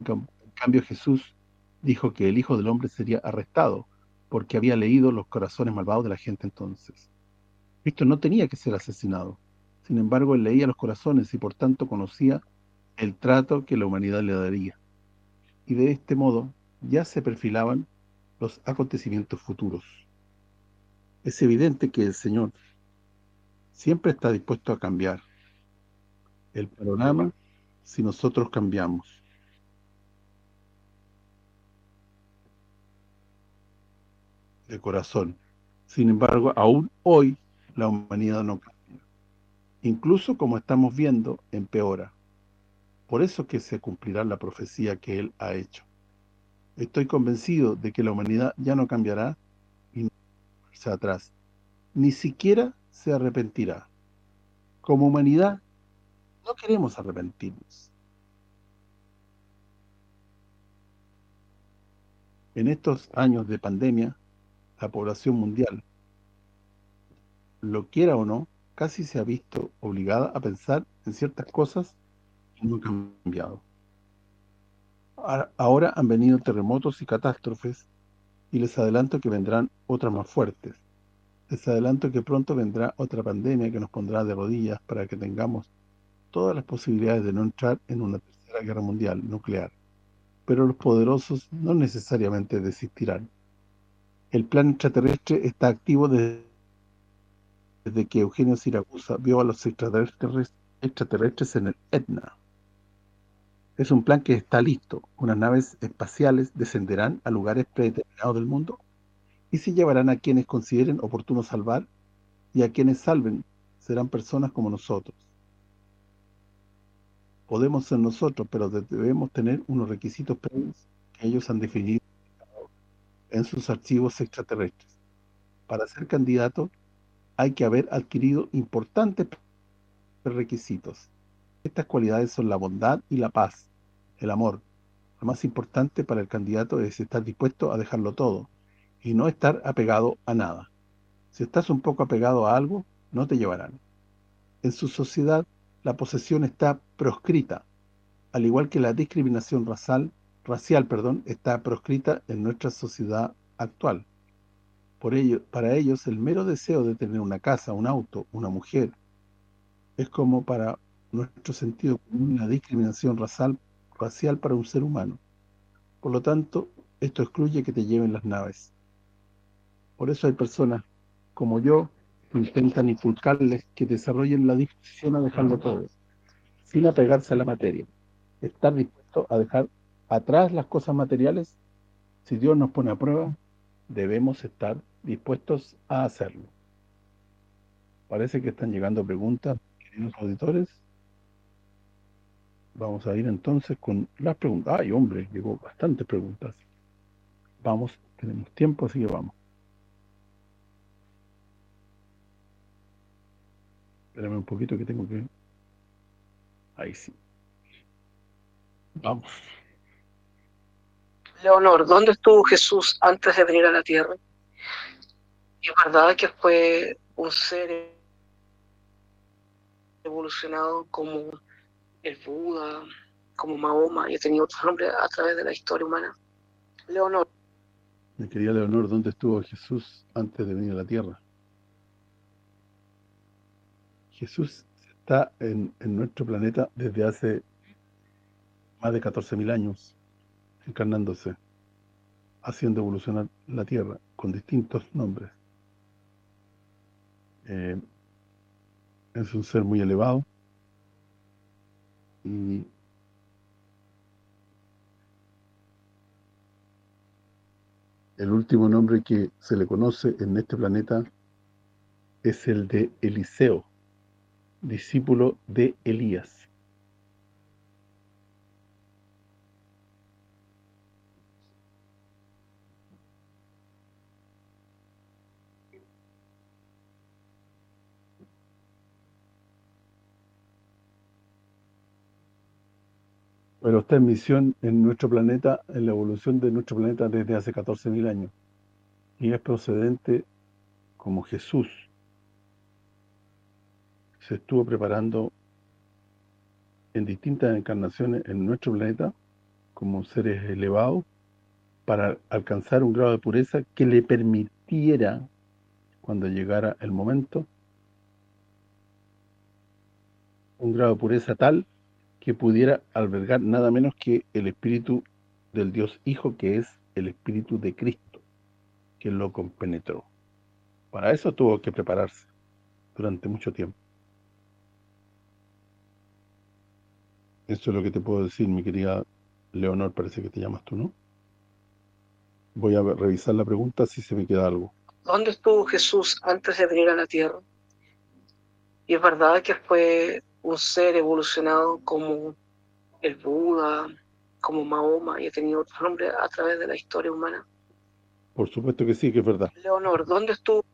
en cambio Jesús dijo que el Hijo del Hombre sería arrestado, porque había leído los corazones malvados de la gente entonces. Cristo no tenía que ser asesinado. Sin embargo, él leía los corazones y por tanto conocía el trato que la humanidad le daría. Y de este modo ya se perfilaban los acontecimientos futuros. Es evidente que el Señor siempre está dispuesto a cambiar el panorama si nosotros cambiamos. de corazón. Sin embargo, aún hoy la humanidad no cambia. Incluso como estamos viendo, empeora. Por eso que se cumplirá la profecía que Él ha hecho. Estoy convencido de que la humanidad ya no cambiará y no se atrás. Ni siquiera se arrepentirá. Como humanidad, no queremos arrepentirnos. En estos años de pandemia, la población mundial, lo quiera o no, casi se ha visto obligada a pensar en ciertas cosas no ha cambiado. Ahora han venido terremotos y catástrofes y les adelanto que vendrán otras más fuertes. Les adelanto que pronto vendrá otra pandemia que nos pondrá de rodillas para que tengamos todas las posibilidades de no entrar en una tercera guerra mundial nuclear. Pero los poderosos no necesariamente desistirán. El plan extraterrestre está activo desde, que Eugenio Siracusa vio a los extraterrestres, extraterrestres en el Etna. Es un plan que está listo. Unas naves espaciales descenderán a lugares predeterminados del mundo y se llevarán a quienes consideren oportuno salvar y a quienes salven serán personas como nosotros. Podemos ser nosotros, pero debemos tener unos requisitos previos que ellos han definido en sus archivos extraterrestres. Para ser candidato hay que haber adquirido importantes requisitos. Estas cualidades son la bondad y la paz, el amor. Lo más importante para el candidato es estar dispuesto a dejarlo todo y no estar apegado a nada. Si estás un poco apegado a algo, no te llevarán. En su sociedad, la posesión está proscrita, al igual que la discriminación racial racial, perdón, está proscrita en nuestra sociedad actual. Por ello, para ellos, el mero deseo de tener una casa, un auto, una mujer, es como para nuestro sentido una discriminación racial, racial para un ser humano. Por lo tanto, esto excluye que te lleven las naves. Por eso hay personas como yo que intentan inculcarles que desarrollen la disposición a dejarlo todo, sin apegarse a la materia. Estar dispuesto a dejar atrás las cosas materiales, si Dios nos pone a prueba, debemos estar dispuestos a hacerlo. Parece que están llegando preguntas, queridos auditores. Vamos a ir entonces con las preguntas. ¡Ay, hombre! Llegó bastantes preguntas. Vamos, tenemos tiempo, así que vamos. Espérame un poquito que tengo que... Ahí sí. Vamos. Leonor, ¿dónde estuvo Jesús antes de venir a la tierra? Y es verdad que fue un ser evolucionado como el Buda, como Mahoma, y ha tenido otros nombres a través de la historia humana. Leonor. Mi querida Leonor, ¿dónde estuvo Jesús antes de venir a la tierra? Jesús está en, en nuestro planeta desde hace más de 14.000 años encarnándose, haciendo evolucionar la Tierra con distintos nombres. Eh, es un ser muy elevado y el último nombre que se le conoce en este planeta es el de Eliseo, discípulo de Elías. Pero está en misión en nuestro planeta, en la evolución de nuestro planeta desde hace 14.000 años. Y es procedente como Jesús se estuvo preparando en distintas encarnaciones en nuestro planeta como seres elevados para alcanzar un grado de pureza que le permitiera, cuando llegara el momento, un grado de pureza tal que pudiera albergar nada menos que el espíritu del Dios Hijo, que es el espíritu de Cristo, que lo compenetró. Para eso tuvo que prepararse durante mucho tiempo. Eso es lo que te puedo decir, mi querida Leonor, parece que te llamas tú, ¿no? Voy a revisar la pregunta si se me queda algo. ¿Dónde estuvo Jesús antes de venir a la tierra? Y es verdad que fue un ser evolucionado como el Buda, como Mahoma, y ha tenido otros nombres a través de la historia humana. Por supuesto que sí, que es verdad. Leonor, ¿dónde estuvo?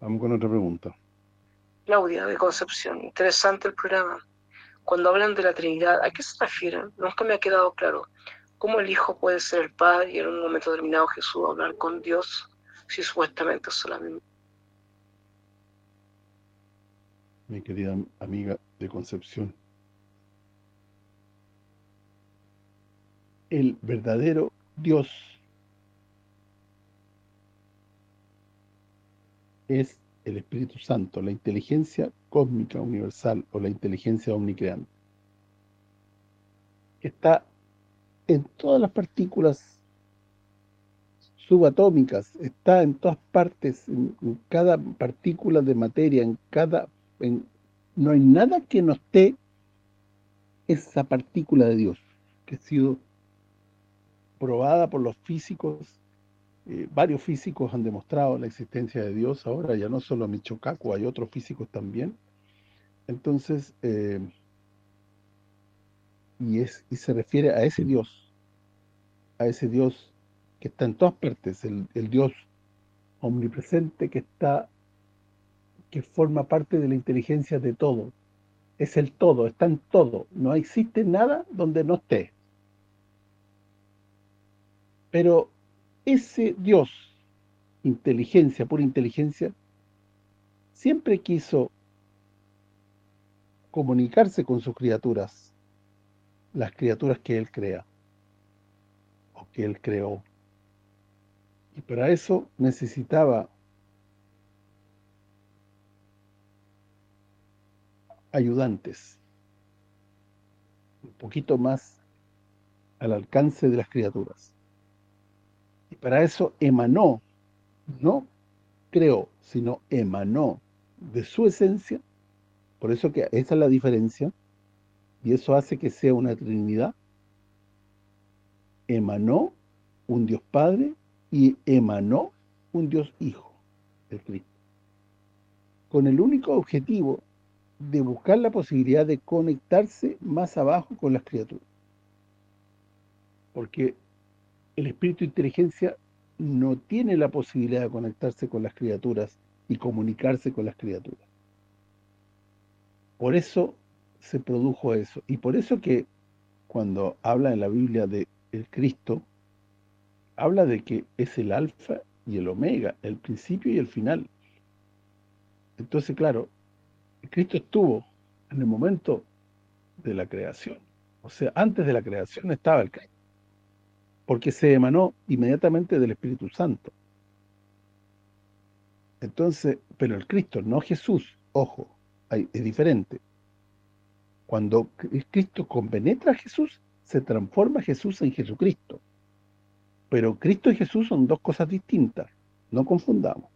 Vamos con otra pregunta. Claudia, de Concepción. Interesante el programa. Cuando hablan de la Trinidad, ¿a qué se refieren? Nunca me ha quedado claro. ¿Cómo el Hijo puede ser el Padre y en un momento determinado Jesús hablar con Dios si supuestamente es solamente mi querida amiga de Concepción. El verdadero Dios es el Espíritu Santo, la inteligencia cósmica universal o la inteligencia omnicreante. Está en todas las partículas subatómicas, está en todas partes, en, cada partícula de materia, en cada... no hay nada que no esté esa partícula de Dios, que ha sido probada por los físicos eh, varios físicos han demostrado la existencia de Dios ahora, ya no solo Michocaco, hay otros físicos también. Entonces, eh, y, es, y se refiere a ese Dios, a ese Dios que está en todas partes, el, el Dios omnipresente que está, que forma parte de la inteligencia de todo. Es el todo, está en todo, no existe nada donde no esté. Pero ese Dios, inteligencia, pura inteligencia, siempre quiso comunicarse con sus criaturas, las criaturas que Él crea, o que Él creó. Y para eso necesitaba ayudantes, un poquito más al alcance de las criaturas. Y para eso emanó, no creó, sino emanó de su esencia. Por eso que esa es la diferencia. Y eso hace que sea una trinidad. Emanó un Dios Padre y emanó un Dios Hijo, el Cristo. Con el único objetivo de buscar la posibilidad de conectarse más abajo con las criaturas. Porque el espíritu de inteligencia no tiene la posibilidad de conectarse con las criaturas y comunicarse con las criaturas. Por eso se produjo eso. Y por eso que cuando habla en la Biblia de el Cristo, habla de que es el alfa y el omega, el principio y el final. Entonces, claro, Cristo estuvo en el momento de la creación. O sea, antes de la creación estaba el Cristo porque se emanó inmediatamente del Espíritu Santo. Entonces, pero el Cristo, no Jesús, ojo, es diferente. Cuando Cristo compenetra a Jesús, se transforma Jesús en Jesucristo. Pero Cristo y Jesús son dos cosas distintas, no confundamos.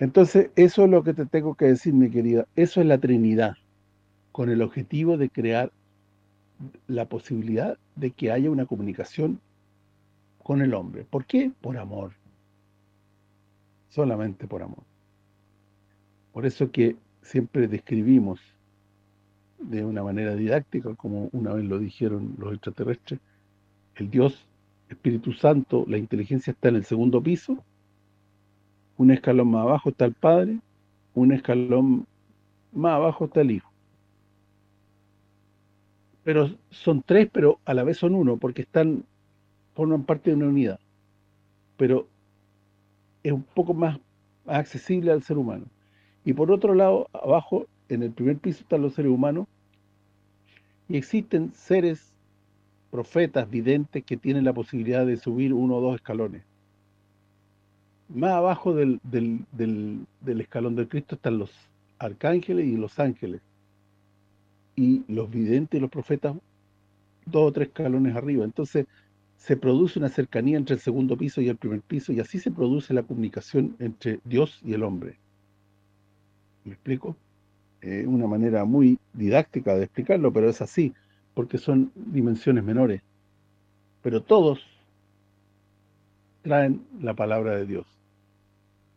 Entonces, eso es lo que te tengo que decir, mi querida. Eso es la Trinidad, con el objetivo de crear la posibilidad de que haya una comunicación con el hombre. ¿Por qué? Por amor. Solamente por amor. Por eso que siempre describimos de una manera didáctica, como una vez lo dijeron los extraterrestres, el Dios, Espíritu Santo, la inteligencia está en el segundo piso, un escalón más abajo está el Padre, un escalón más abajo está el Hijo pero son tres, pero a la vez son uno, porque están forman parte de una unidad. Pero es un poco más accesible al ser humano. Y por otro lado, abajo, en el primer piso están los seres humanos, y existen seres, profetas, videntes, que tienen la posibilidad de subir uno o dos escalones. Más abajo del, del, del escalón del Cristo están los arcángeles y los ángeles y los videntes y los profetas dos o tres escalones arriba. Entonces, se produce una cercanía entre el segundo piso y el primer piso, y así se produce la comunicación entre Dios y el hombre. ¿Me explico? Es una manera muy didáctica de explicarlo, pero es así, porque son dimensiones menores. Pero todos traen la palabra de Dios.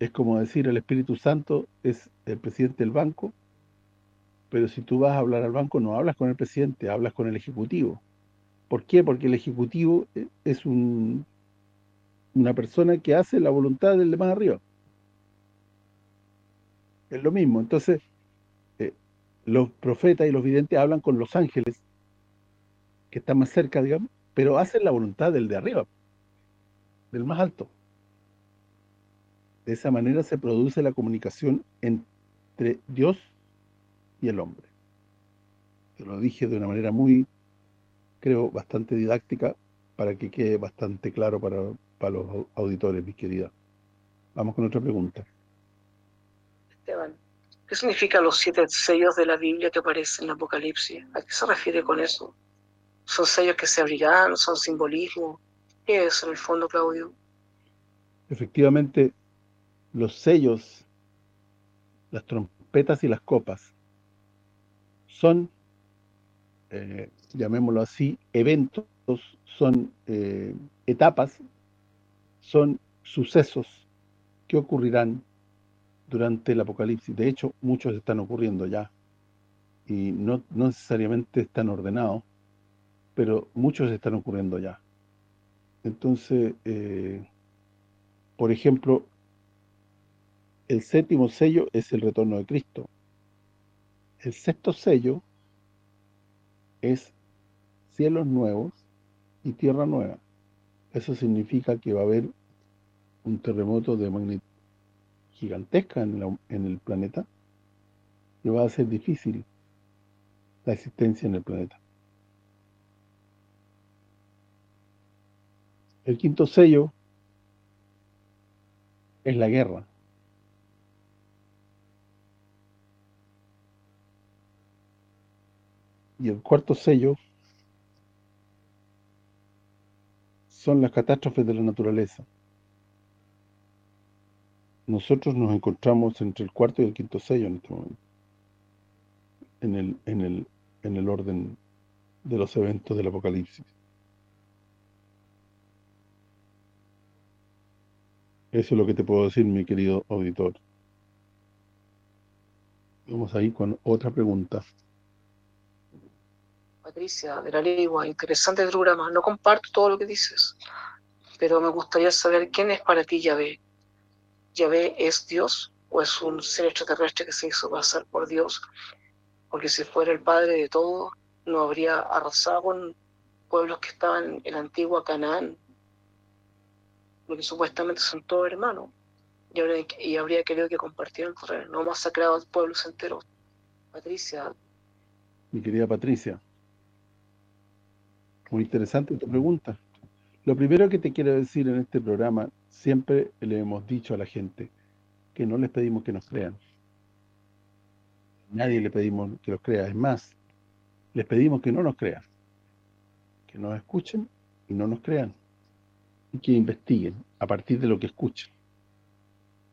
Es como decir, el Espíritu Santo es el presidente del banco, pero si tú vas a hablar al banco, no hablas con el presidente, hablas con el ejecutivo. ¿Por qué? Porque el ejecutivo eh, es un, una persona que hace la voluntad del de más arriba. Es lo mismo. Entonces, eh, los profetas y los videntes hablan con los ángeles que están más cerca, digamos, pero hacen la voluntad del de arriba, del más alto. De esa manera se produce la comunicación entre Dios y el hombre. Te lo dije de una manera muy, creo, bastante didáctica para que quede bastante claro para, para los auditores, mi querida. Vamos con otra pregunta. Esteban, ¿qué significan los siete sellos de la Biblia que aparecen en Apocalipsis? ¿A qué se refiere con eso? ¿Son sellos que se abrirán? ¿Son simbolismo? ¿Qué es en el fondo, Claudio? Efectivamente, los sellos, las trompetas y las copas son, eh, llamémoslo así, eventos, son eh, etapas, son sucesos que ocurrirán durante el Apocalipsis. De hecho, muchos están ocurriendo ya y no, necesariamente están ordenados, pero muchos están ocurriendo ya. Entonces, eh, por ejemplo, el séptimo sello es el retorno de Cristo. El sexto sello es cielos nuevos y tierra nueva. Eso significa que va a haber un terremoto de magnitud gigantesca en, el planeta y va a ser difícil la existencia en el planeta. El quinto sello es la guerra. Y el cuarto sello son las catástrofes de la naturaleza. Nosotros nos encontramos entre el cuarto y el quinto sello en este momento. En el, en el, en el orden de los eventos del Apocalipsis. Eso es lo que te puedo decir, mi querido auditor. Vamos ahí con otra pregunta. Patricia, de la Legua, interesante programa. No comparto todo lo que dices, pero me gustaría saber quién es para ti Yahvé. ¿Yahvé es Dios o es un ser extraterrestre que se hizo pasar por Dios? Porque si fuera el Padre de todo, no habría arrasado con pueblos que estaban en la antigua Canaán, porque supuestamente son todos hermanos, y habría, querido que compartieran el no masacrado a pueblos enteros. Patricia. Mi querida Patricia, muy interesante tu pregunta. Lo primero que te quiero decir en este programa, siempre le hemos dicho a la gente que no les pedimos que nos crean. Nadie le pedimos que los crea. Es más, les pedimos que no nos crean. Que nos escuchen y no nos crean y que investiguen a partir de lo que escuchan.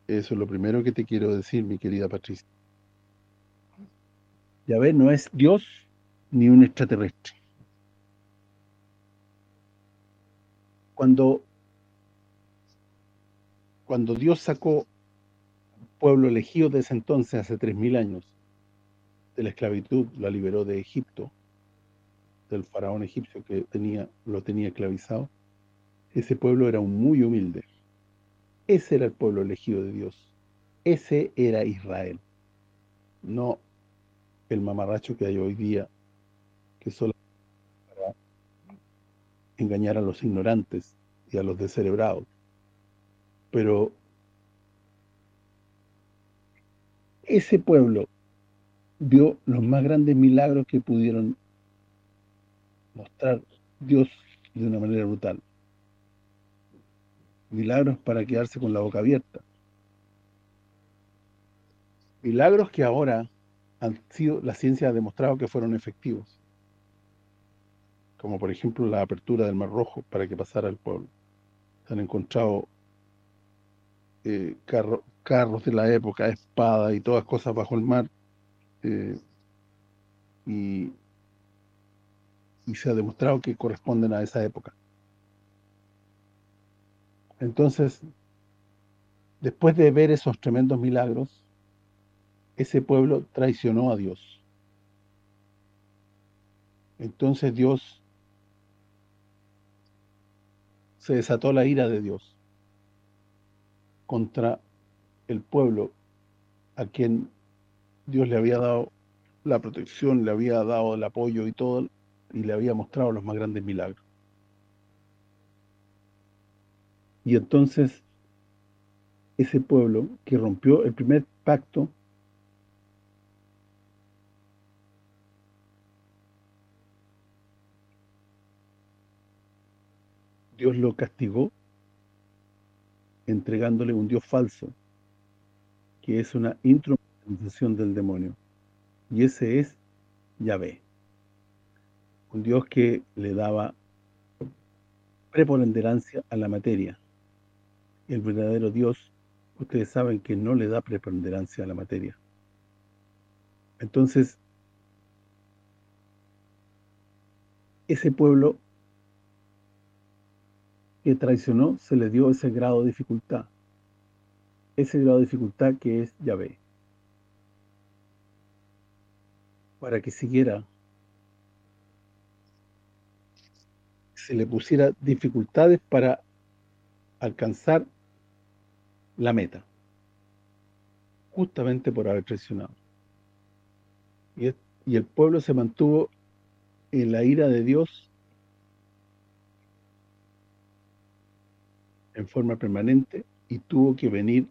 Eso es lo primero que te quiero decir, mi querida Patricia. Yahvé no es Dios ni un extraterrestre. Cuando, cuando Dios sacó pueblo elegido de ese entonces, hace tres mil años, de la esclavitud, la liberó de Egipto, del faraón egipcio que tenía lo tenía esclavizado, ese pueblo era muy humilde. Ese era el pueblo elegido de Dios. Ese era Israel. No el mamarracho que hay hoy día, que solo engañar a los ignorantes y a los descerebrados. Pero ese pueblo vio los más grandes milagros que pudieron mostrar Dios de una manera brutal milagros para quedarse con la boca abierta. Milagros que ahora han sido, la ciencia ha demostrado que fueron efectivos. Como por ejemplo la apertura del Mar Rojo para que pasara el pueblo. Se han encontrado eh, carros de la época, espadas y todas cosas bajo el mar. Eh, y, y se ha demostrado que corresponden a esa época. Entonces, después de ver esos tremendos milagros, ese pueblo traicionó a Dios. Entonces Dios se desató la ira de Dios contra el pueblo a quien Dios le había dado la protección, le había dado el apoyo y todo, y le había mostrado los más grandes milagros. Y entonces ese pueblo que rompió el primer pacto Dios lo castigó entregándole un Dios falso, que es una intromisión del demonio. Y ese es Yahvé. Un Dios que le daba preponderancia a la materia. El verdadero Dios, ustedes saben que no le da preponderancia a la materia. Entonces, ese pueblo que traicionó se le dio ese grado de dificultad. Ese grado de dificultad que es Yahvé. Para que siguiera se le pusiera dificultades para alcanzar la meta. Justamente por haber traicionado. Y, y el pueblo se mantuvo en la ira de Dios en forma permanente y tuvo que venir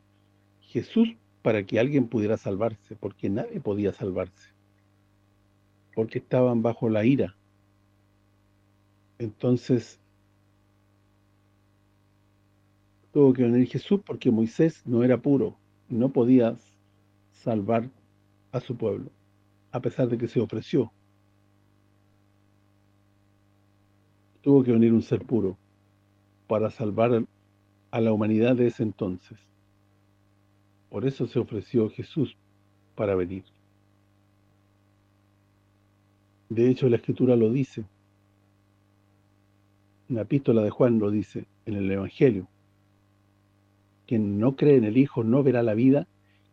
Jesús para que alguien pudiera salvarse, porque nadie podía salvarse, porque estaban bajo la ira. Entonces, tuvo que venir Jesús porque Moisés no era puro, no podía salvar a su pueblo, a pesar de que se ofreció. Tuvo que venir un ser puro para salvar a la humanidad de ese entonces. Por eso se ofreció Jesús para venir. De hecho, la Escritura lo dice. La epístola de Juan lo dice, en el Evangelio. Quien no cree en el Hijo no verá la vida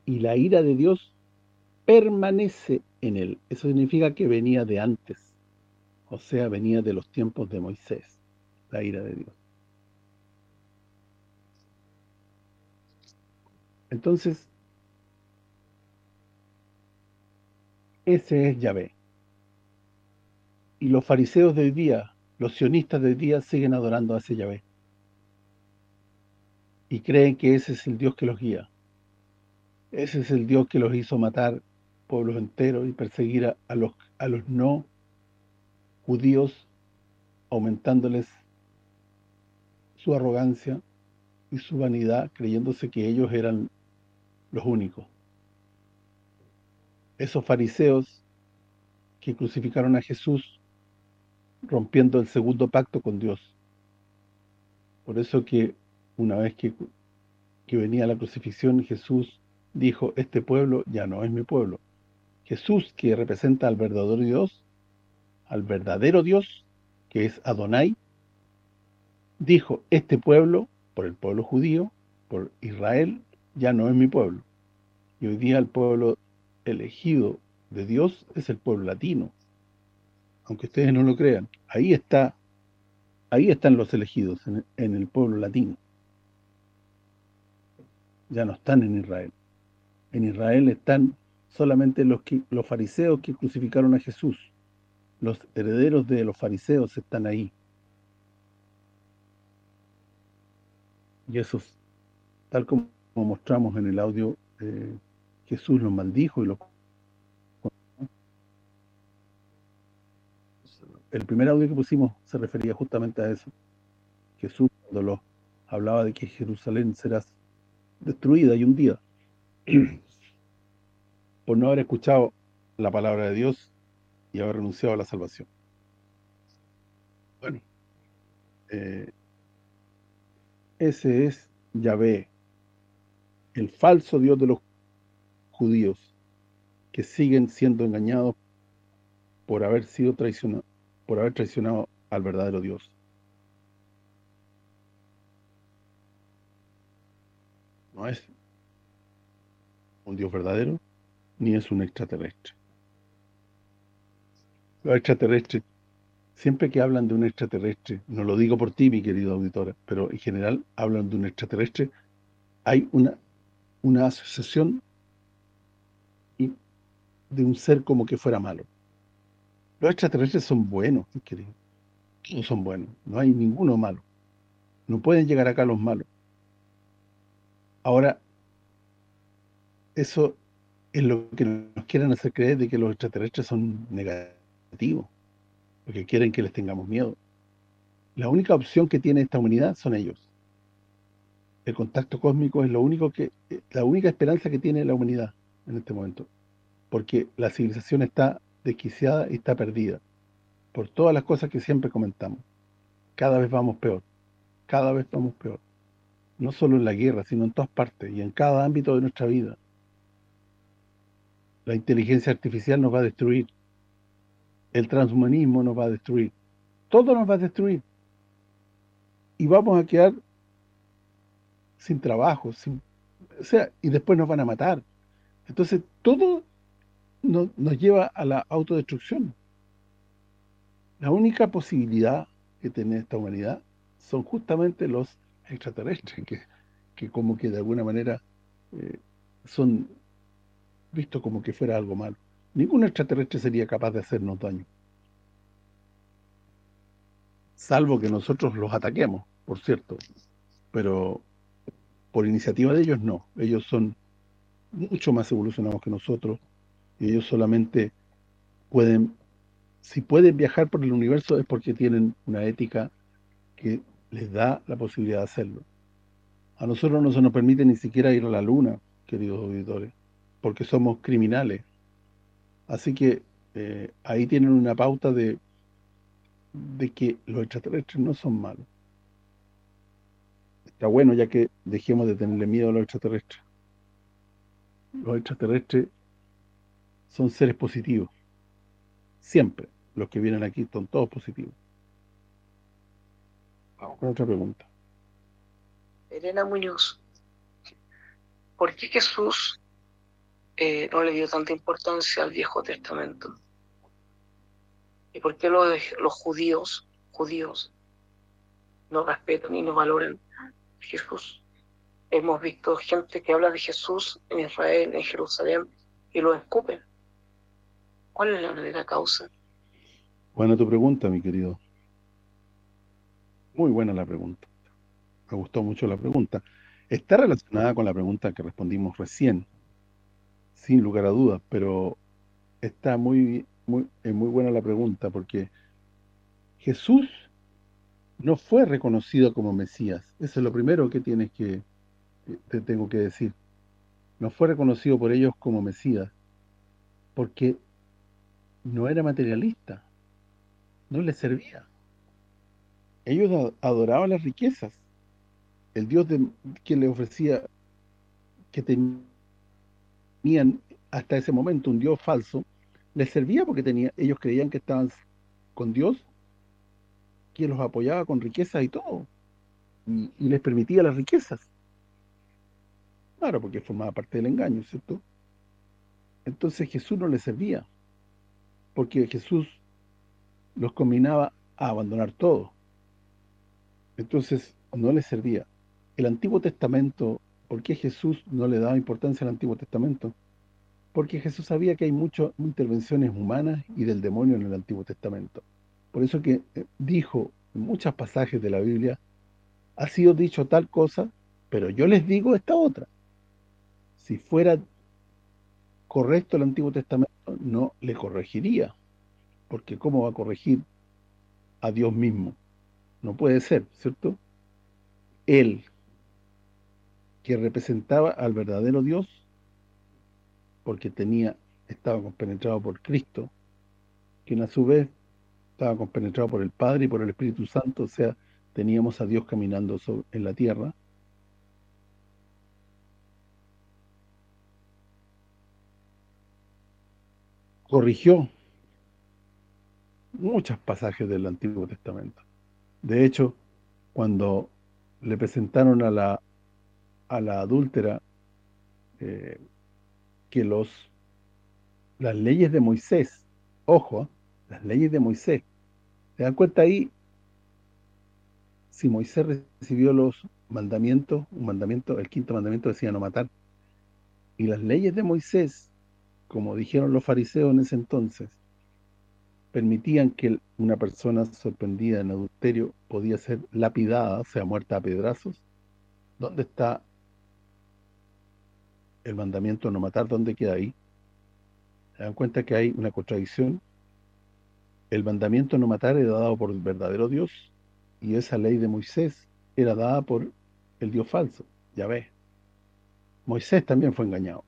y la ira de Dios permanece en él. Eso significa que venía de antes. O sea, venía de los tiempos de Moisés, la ira de Dios. Entonces, ese es Yahvé. Y los fariseos de hoy día, los sionistas de hoy día, siguen adorando a ese Yahvé. Y creen que ese es el Dios que los guía. Ese es el Dios que los hizo matar pueblos enteros y perseguir a, a los, a los no judíos, aumentándoles su arrogancia y su vanidad, creyéndose que ellos eran los únicos. Esos fariseos que crucificaron a Jesús rompiendo el segundo pacto con Dios. Por eso que una vez que, que venía la crucifixión, Jesús dijo, este pueblo ya no es mi pueblo. Jesús, que representa al verdadero Dios, al verdadero Dios, que es Adonai, dijo, este pueblo, por el pueblo judío, por Israel, ya no es mi pueblo. Y hoy día el pueblo elegido de Dios es el pueblo latino. Aunque ustedes no lo crean. Ahí está ahí están los elegidos, en, el pueblo latino. Ya no están en Israel. En Israel están solamente los que, los fariseos que crucificaron a Jesús. Los herederos de los fariseos están ahí. Y eso, tal como como mostramos en el audio, eh, Jesús los maldijo y los el primer audio que pusimos se refería justamente a eso. Jesús cuando los hablaba de que Jerusalén será destruida y un día por no haber escuchado la palabra de Dios y haber renunciado a la salvación. Bueno, eh, ese es Yahvé, el falso Dios de los judíos, que siguen siendo engañados por haber sido traicionados, por haber traicionado al verdadero Dios. No es un Dios verdadero, ni es un extraterrestre. Los extraterrestres, siempre que hablan de un extraterrestre, no lo digo por ti, mi querido auditora, pero en general hablan de un extraterrestre, hay una una asociación de un ser como que fuera malo. Los extraterrestres son buenos, querido. Todos son buenos. No hay ninguno malo. No pueden llegar acá los malos. Ahora, eso es lo que nos quieren hacer creer de que los extraterrestres son negativos, porque quieren que les tengamos miedo. La única opción que tiene esta humanidad son ellos. El contacto cósmico es lo único que la única esperanza que tiene la humanidad en este momento, porque la civilización está desquiciada y está perdida por todas las cosas que siempre comentamos. Cada vez vamos peor, cada vez vamos peor. No solo en la guerra, sino en todas partes y en cada ámbito de nuestra vida la inteligencia artificial nos va a destruir. El transhumanismo nos va a destruir. Todo nos va a destruir. Y vamos a quedar sin trabajo, sin, o sea, y después nos van a matar. Entonces, todo nos lleva a la autodestrucción. La única posibilidad que tiene esta humanidad son justamente los extraterrestres, que, que como que de alguna manera eh, son visto como que fuera algo malo. Ningún extraterrestre sería capaz de hacernos daño. Salvo que nosotros los ataquemos, por cierto. Pero por iniciativa de ellos no. Ellos son mucho más evolucionados que nosotros. Y ellos solamente pueden... Si pueden viajar por el universo es porque tienen una ética que les da la posibilidad de hacerlo. A nosotros no se nos permite ni siquiera ir a la luna, queridos auditores porque somos criminales. Así que eh, ahí tienen una pauta de, de que los extraterrestres no son malos. Está bueno ya que dejemos de tenerle miedo a los extraterrestres. Los extraterrestres son seres positivos. Siempre. Los que vienen aquí son todos positivos. Vamos con otra pregunta. Elena Muñoz. ¿Por qué Jesús eh, no le dio tanta importancia al Viejo Testamento. ¿Y por qué los, los judíos, judíos no respetan y no valoran Jesús? Hemos visto gente que habla de Jesús en Israel, en Jerusalén, y lo escupen. ¿Cuál es la verdadera causa? Buena tu pregunta, mi querido. Muy buena la pregunta. Me gustó mucho la pregunta. Está relacionada con la pregunta que respondimos recién sin lugar a dudas, pero está muy, muy, muy buena la pregunta, porque Jesús no fue reconocido como Mesías. Eso es lo primero que tienes que te tengo que decir. No fue reconocido por ellos como Mesías, porque no era materialista, no les servía. Ellos adoraban las riquezas. El Dios que le ofrecía, que tenía tenían hasta ese momento un Dios falso, les servía porque tenía ellos creían que estaban con Dios, que los apoyaba con riquezas y todo, y, les permitía las riquezas. Claro, porque formaba parte del engaño, ¿cierto? Entonces Jesús no les servía, porque Jesús los combinaba a abandonar todo. Entonces no les servía. El Antiguo Testamento ¿Por qué Jesús no le daba importancia al Antiguo Testamento? Porque Jesús sabía que hay muchas intervenciones humanas y del demonio en el Antiguo Testamento. Por eso que eh, dijo en muchos pasajes de la Biblia, ha sido dicho tal cosa, pero yo les digo esta otra. Si fuera correcto el Antiguo Testamento, no le corregiría. Porque ¿cómo va a corregir a Dios mismo? No puede ser, ¿cierto? Él, que representaba al verdadero Dios, porque tenía estaba compenetrado por Cristo, quien a su vez estaba compenetrado por el Padre y por el Espíritu Santo, o sea, teníamos a Dios caminando en la tierra. Corrigió muchos pasajes del Antiguo Testamento. De hecho, cuando le presentaron a la a la adúltera eh, que los las leyes de Moisés, ojo, las leyes de Moisés, ¿se dan cuenta ahí? Si Moisés recibió los mandamientos, un mandamiento, el quinto mandamiento decía no matar, y las leyes de Moisés, como dijeron los fariseos en ese entonces, permitían que una persona sorprendida en adulterio podía ser lapidada, o sea, muerta a pedrazos, ¿dónde está el mandamiento no matar? ¿Dónde queda ahí? ¿Se dan cuenta que hay una contradicción? El mandamiento no matar era dado por el verdadero Dios y esa ley de Moisés era dada por el Dios falso, ya ves. Moisés también fue engañado.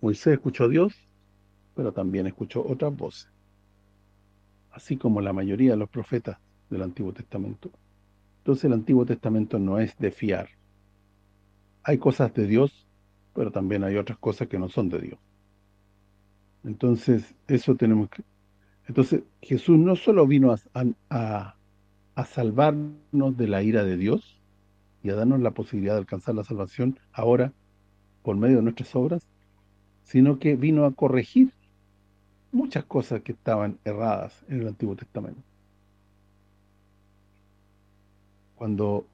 Moisés escuchó a Dios pero también escuchó otras voces, así como la mayoría de los profetas del Antiguo Testamento. Entonces el Antiguo Testamento no es de fiar. Hay cosas de Dios, pero también hay otras cosas que no son de Dios. Entonces, eso tenemos que... Entonces, Jesús no solo vino a, a, a salvarnos de la ira de Dios y a darnos la posibilidad de alcanzar la salvación ahora por medio de nuestras obras, sino que vino a corregir muchas cosas que estaban erradas en el Antiguo Testamento. Cuando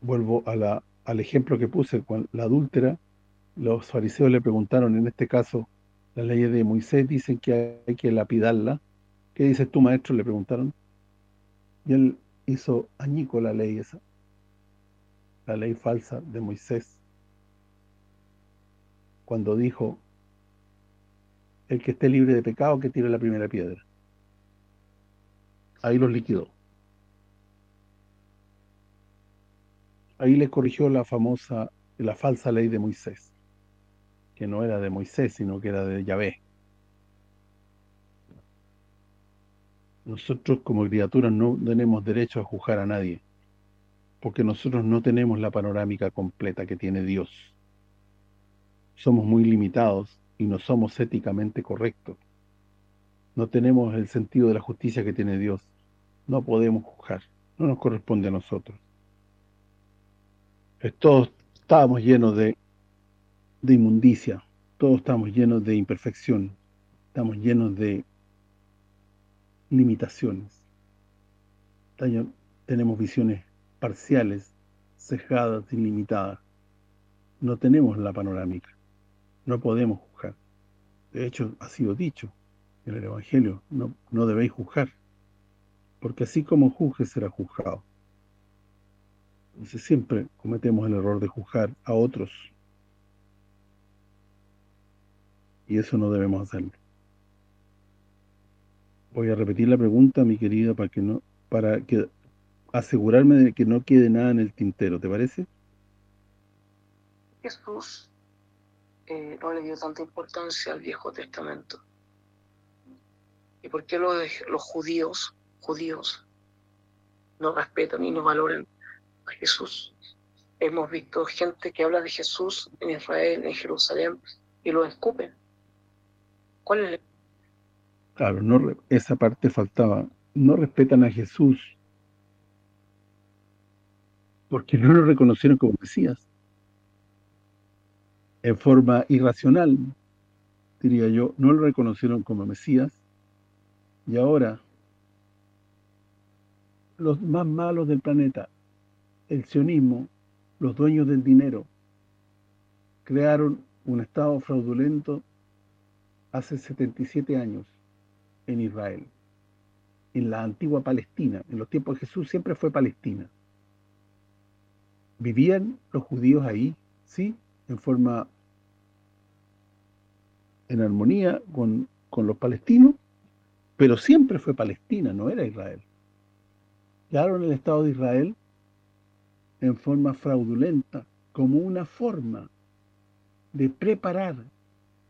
vuelvo a la, al ejemplo que puse con la adúltera, los fariseos le preguntaron, en este caso, las leyes de Moisés dicen que hay que lapidarla. ¿Qué dices tú, maestro? Le preguntaron. Y él hizo añico la ley esa, la ley falsa de Moisés, cuando dijo el que esté libre de pecado que tire la primera piedra. Ahí los liquidó. Ahí le corrigió la famosa, la falsa ley de Moisés, que no era de Moisés, sino que era de Yahvé. Nosotros como criaturas no tenemos derecho a juzgar a nadie, porque nosotros no tenemos la panorámica completa que tiene Dios. Somos muy limitados y no somos éticamente correctos. No tenemos el sentido de la justicia que tiene Dios. No podemos juzgar. No nos corresponde a nosotros. Todos estábamos llenos de, de inmundicia. Todos estamos llenos de imperfección. Estamos llenos de limitaciones. Tenemos visiones parciales, cejadas, ilimitadas. No tenemos la panorámica. No podemos juzgar. De hecho, ha sido dicho en el Evangelio, no, no debéis juzgar, porque así como juzgue será juzgado. Entonces siempre cometemos el error de juzgar a otros. Y eso no debemos hacerlo. Voy a repetir la pregunta, mi querida, para que no para que asegurarme de que no quede nada en el tintero, ¿te parece? Jesús eh, no le dio tanta importancia al Viejo Testamento. ¿Y por qué los, los judíos, judíos no respetan y no valoran a Jesús? Hemos visto gente que habla de Jesús en Israel, en Jerusalén, y lo escupen. ¿Cuál es el... Claro, no, esa parte faltaba. No respetan a Jesús. Porque no lo reconocieron como Mesías. En forma irracional, diría yo, no lo reconocieron como Mesías, y ahora los más malos del planeta, el sionismo, los dueños del dinero, crearon un estado fraudulento hace 77 años en Israel, en la antigua Palestina, en los tiempos de Jesús siempre fue Palestina. ¿Vivían los judíos ahí? Sí, en forma en armonía con, los palestinos, pero siempre fue Palestina, no era Israel. Quedaron el Estado de Israel en forma fraudulenta, como una forma de preparar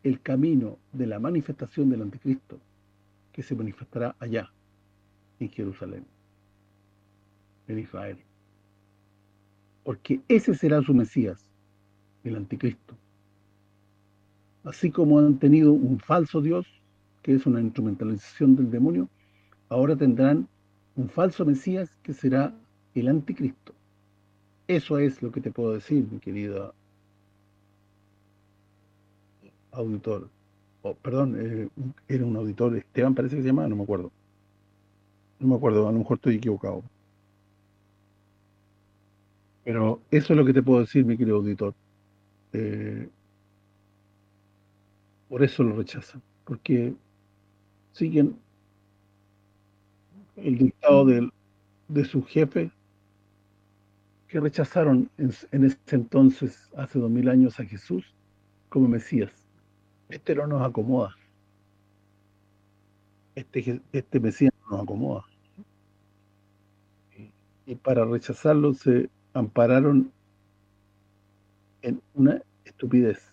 el camino de la manifestación del anticristo, que se manifestará allá, en Jerusalén, en Israel. Porque ese será su Mesías, el anticristo así como han tenido un falso Dios, que es una instrumentalización del demonio, ahora tendrán un falso Mesías que será el anticristo. Eso es lo que te puedo decir, mi querido auditor. Oh, perdón, eh, era un auditor, Esteban parece que se llamaba, no me acuerdo. No me acuerdo, a lo mejor estoy equivocado. Pero eso es lo que te puedo decir, mi querido auditor. Eh, Por eso lo rechazan, porque siguen el dictado del, de su jefe que rechazaron en, en ese entonces, hace dos mil años, a Jesús como Mesías. Este no nos acomoda. Este, este Mesías no nos acomoda. Y para rechazarlo se ampararon en una estupidez.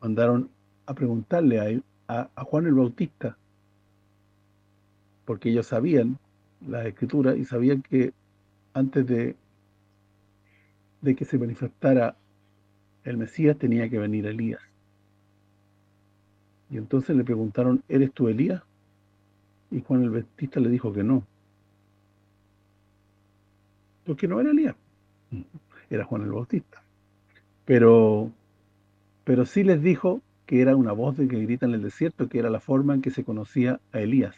Mandaron a preguntarle a, a, Juan el Bautista, porque ellos sabían la escritura y sabían que antes de, de que se manifestara el Mesías tenía que venir Elías. Y entonces le preguntaron, ¿eres tú Elías? Y Juan el Bautista le dijo que no. Porque no era Elías, era Juan el Bautista. Pero, pero sí les dijo que era una voz de que grita en el desierto, que era la forma en que se conocía a Elías.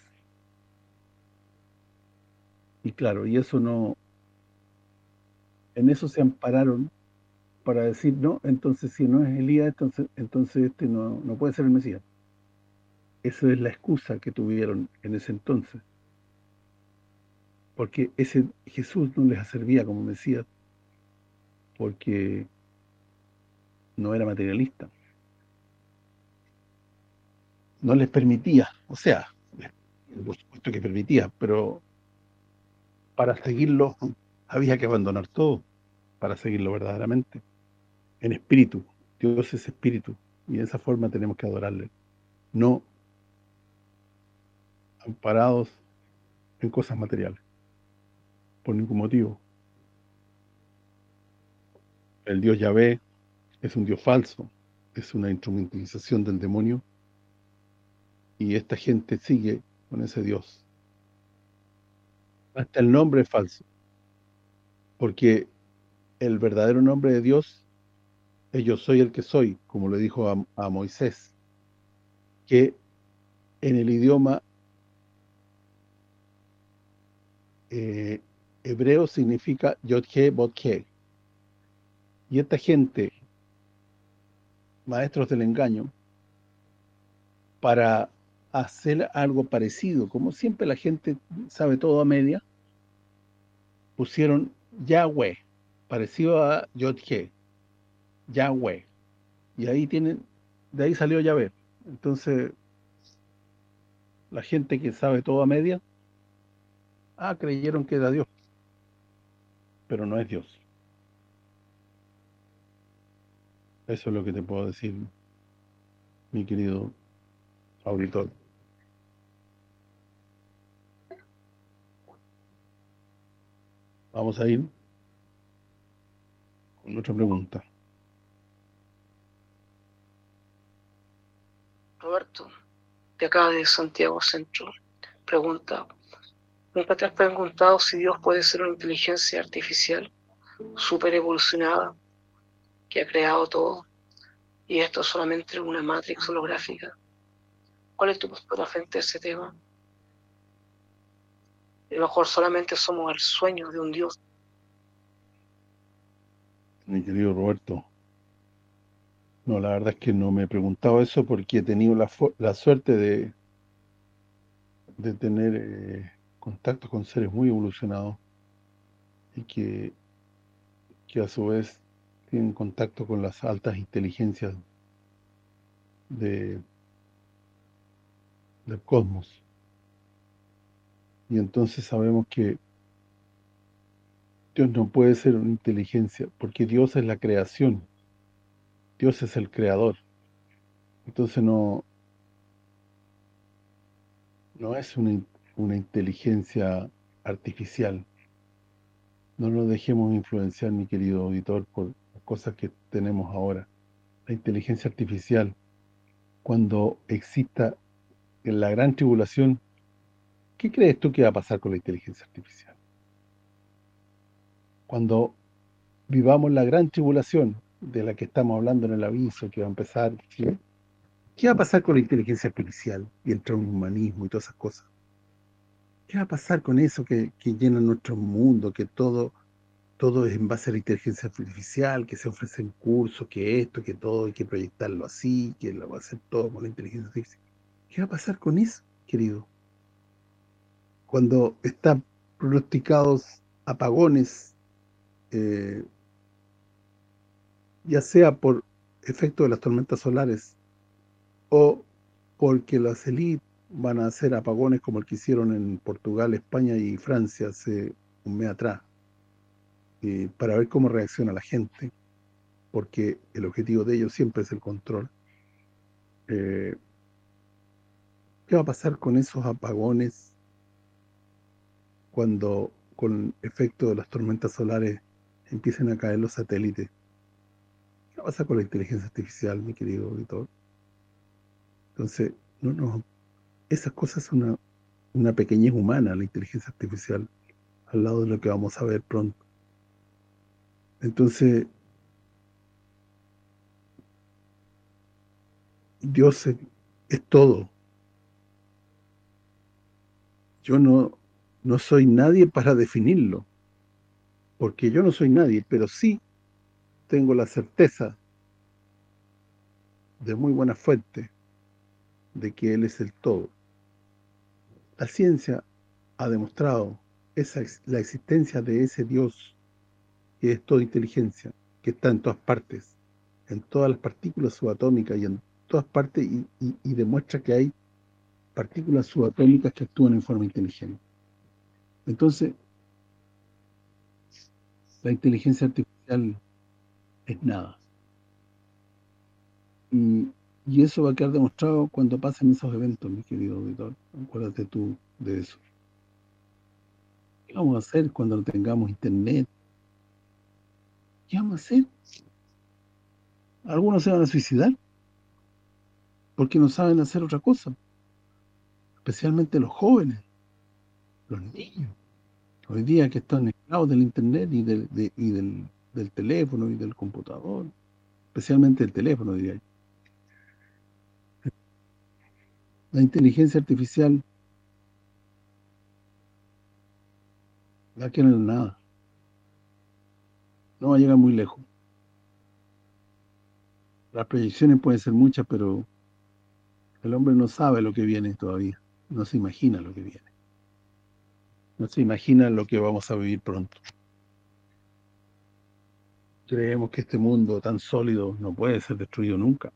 Y claro, y eso no... En eso se ampararon para decir, no, entonces si no es Elías, entonces entonces este no, no puede ser el Mesías. Esa es la excusa que tuvieron en ese entonces. Porque ese Jesús no les servía como Mesías, porque no era materialista. No les permitía, o sea, por supuesto que permitía, pero para seguirlo había que abandonar todo para seguirlo verdaderamente en espíritu. Dios es espíritu y de esa forma tenemos que adorarle. No amparados en cosas materiales, por ningún motivo. El Dios Yahvé es un Dios falso, es una instrumentalización del demonio y esta gente sigue con ese Dios. Hasta el nombre es falso, porque el verdadero nombre de Dios yo soy el que soy, como le dijo a, Moisés, que en el idioma eh, hebreo significa Yodhe Bothe. Y esta gente, maestros del engaño, para hacer algo parecido, como siempre la gente sabe todo a media, pusieron Yahweh, parecido a Yodhe. Yahweh. Y ahí tienen, de ahí salió Yahvé. Entonces, la gente que sabe todo a media, ah, creyeron que era Dios. Pero no es Dios. Eso es lo que te puedo decir, mi querido auditor. Vamos a ir con otra pregunta. Roberto, de acá de Santiago Centro, pregunta, ¿nunca te has preguntado si Dios puede ser una inteligencia artificial super evolucionada que ha creado todo y esto es solamente una matrix holográfica? ¿Cuál es tu postura frente a ese tema? A lo mejor solamente somos el sueño de un Dios. Mi querido Roberto, no, la verdad es que no me he preguntado eso porque he tenido la, suerte de, de tener eh, contactos con seres muy evolucionados y que, que a su vez tienen contacto con las altas inteligencias de del cosmos. Y entonces sabemos que Dios no puede ser una inteligencia, porque Dios es la creación Dios es el creador. Entonces no no es una, una inteligencia artificial. No nos dejemos influenciar, mi querido auditor, por las cosas que tenemos ahora. La inteligencia artificial, cuando exista la gran tribulación, ¿qué crees tú que va a pasar con la inteligencia artificial? Cuando vivamos la gran tribulación, de la que estamos hablando en el aviso que va a empezar, ¿qué va a pasar con la inteligencia artificial y el transhumanismo y todas esas cosas? ¿Qué va a pasar con eso que, llena nuestro mundo, que todo todo es en base a la inteligencia artificial, que se ofrecen cursos, que esto, que todo, hay que proyectarlo así, que lo va a hacer todo con la inteligencia artificial. ¿Qué va a pasar con eso, querido? Cuando están pronosticados apagones, eh, ya sea por efecto de las tormentas solares o porque las élites van a hacer apagones como el que hicieron en Portugal, España y Francia hace un mes atrás eh, para ver cómo reacciona la gente, porque el objetivo de ellos siempre es el control. Eh, ¿Qué va a pasar con esos apagones cuando con efecto de las tormentas solares empiecen a caer los satélites? ¿Qué va a pasar con la inteligencia artificial, mi querido auditor? Entonces, no, no, esas cosas son una, pequeñez humana, la inteligencia artificial, al lado de lo que vamos a ver pronto. Entonces, Dios es, todo. Yo no, no soy nadie para definirlo, porque yo no soy nadie, pero sí tengo la certeza de muy buena fuente de que Él es el todo. La ciencia ha demostrado esa, la existencia de ese Dios que es toda inteligencia, que está en todas partes, en todas las partículas subatómicas y en todas partes y, demuestra que hay partículas subatómicas que actúan en forma inteligente. Entonces, la inteligencia artificial es nada. Y, y, eso va a quedar demostrado cuando pasen esos eventos, mi querido auditor. Acuérdate tú de eso. ¿Qué vamos a hacer cuando tengamos internet, ¿Qué vamos a hacer? Algunos se van a suicidar porque no saben hacer otra cosa. Especialmente los jóvenes, los niños. Hoy día que están esclavos del internet y, del, del, teléfono y del computador. Especialmente el teléfono, diría yo. La inteligencia artificial no quieren nada no va a llegar muy lejos. Las proyecciones pueden ser muchas, pero el hombre no sabe lo que viene todavía. No se imagina lo que viene. No se imagina lo que vamos a vivir pronto. Creemos que este mundo tan sólido no puede ser destruido nunca.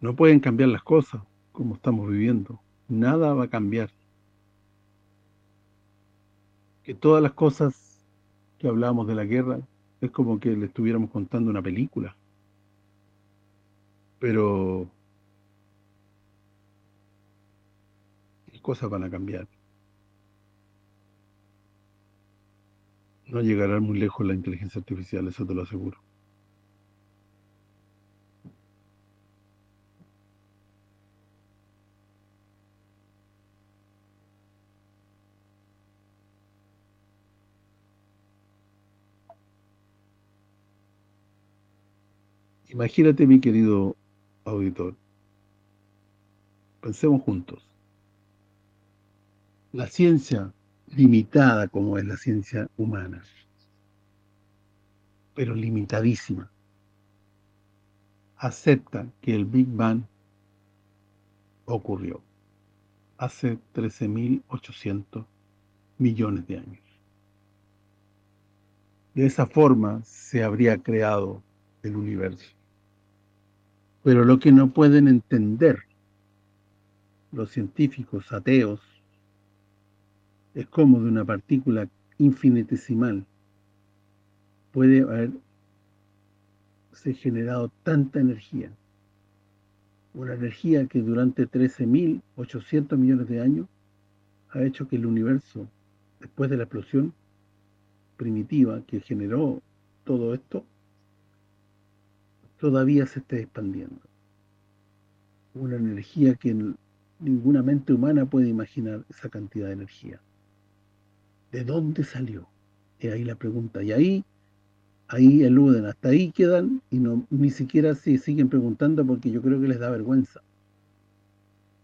No pueden cambiar las cosas como estamos viviendo. Nada va a cambiar. Que todas las cosas que hablábamos de la guerra, es como que le estuviéramos contando una película. Pero las cosas van a cambiar. No llegará muy lejos la inteligencia artificial, eso te lo aseguro. Imagínate, mi querido auditor, pensemos juntos. La ciencia limitada como es la ciencia humana, pero limitadísima, acepta que el Big Bang ocurrió hace 13.800 millones de años. De esa forma se habría creado el universo. Pero lo que no pueden entender los científicos ateos es cómo de una partícula infinitesimal puede haber se generado tanta energía. Una energía que durante 13.800 millones de años ha hecho que el universo, después de la explosión primitiva que generó todo esto, todavía se esté expandiendo. Una energía que ninguna mente humana puede imaginar esa cantidad de energía. ¿De dónde salió? Y ahí la pregunta. Y ahí ahí eluden, hasta ahí quedan y no ni siquiera se siguen preguntando porque yo creo que les da vergüenza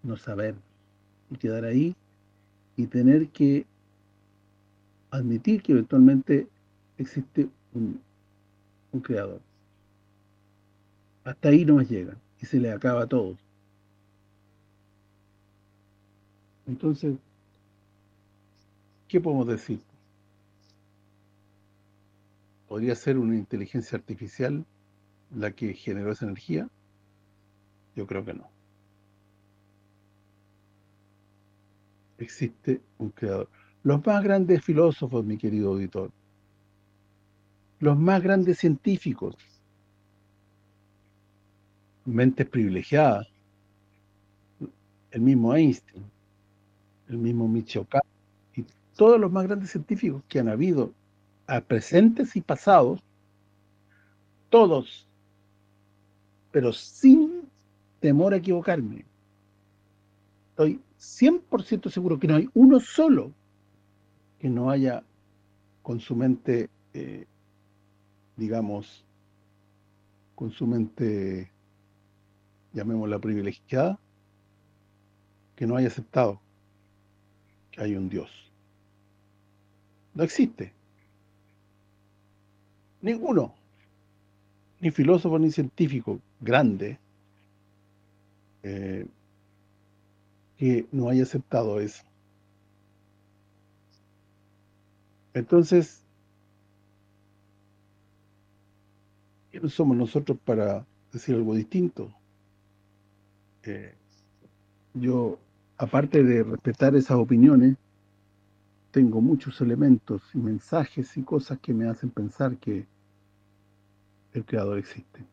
no saber y quedar ahí y tener que admitir que eventualmente existe un, un creador. Hasta ahí no llegan y se le acaba todo. Entonces, ¿qué podemos decir? ¿Podría ser una inteligencia artificial la que generó esa energía? Yo creo que no. Existe un creador. Los más grandes filósofos, mi querido auditor, los más grandes científicos, mentes privilegiadas, el mismo Einstein, el mismo Michio y todos los más grandes científicos que han habido, a presentes y pasados, todos, pero sin temor a equivocarme, estoy 100% seguro que no hay uno solo que no haya con su mente, eh, digamos, con su mente, llamémosla privilegiada, que no haya aceptado que hay un Dios. No existe. Ninguno. Ni filósofo ni científico grande eh, que no haya aceptado eso. Entonces, ¿quiénes somos nosotros para decir algo distinto? Eh, yo aparte de respetar esas opiniones, tengo muchos elementos y mensajes y cosas que me hacen pensar que el Creador existe.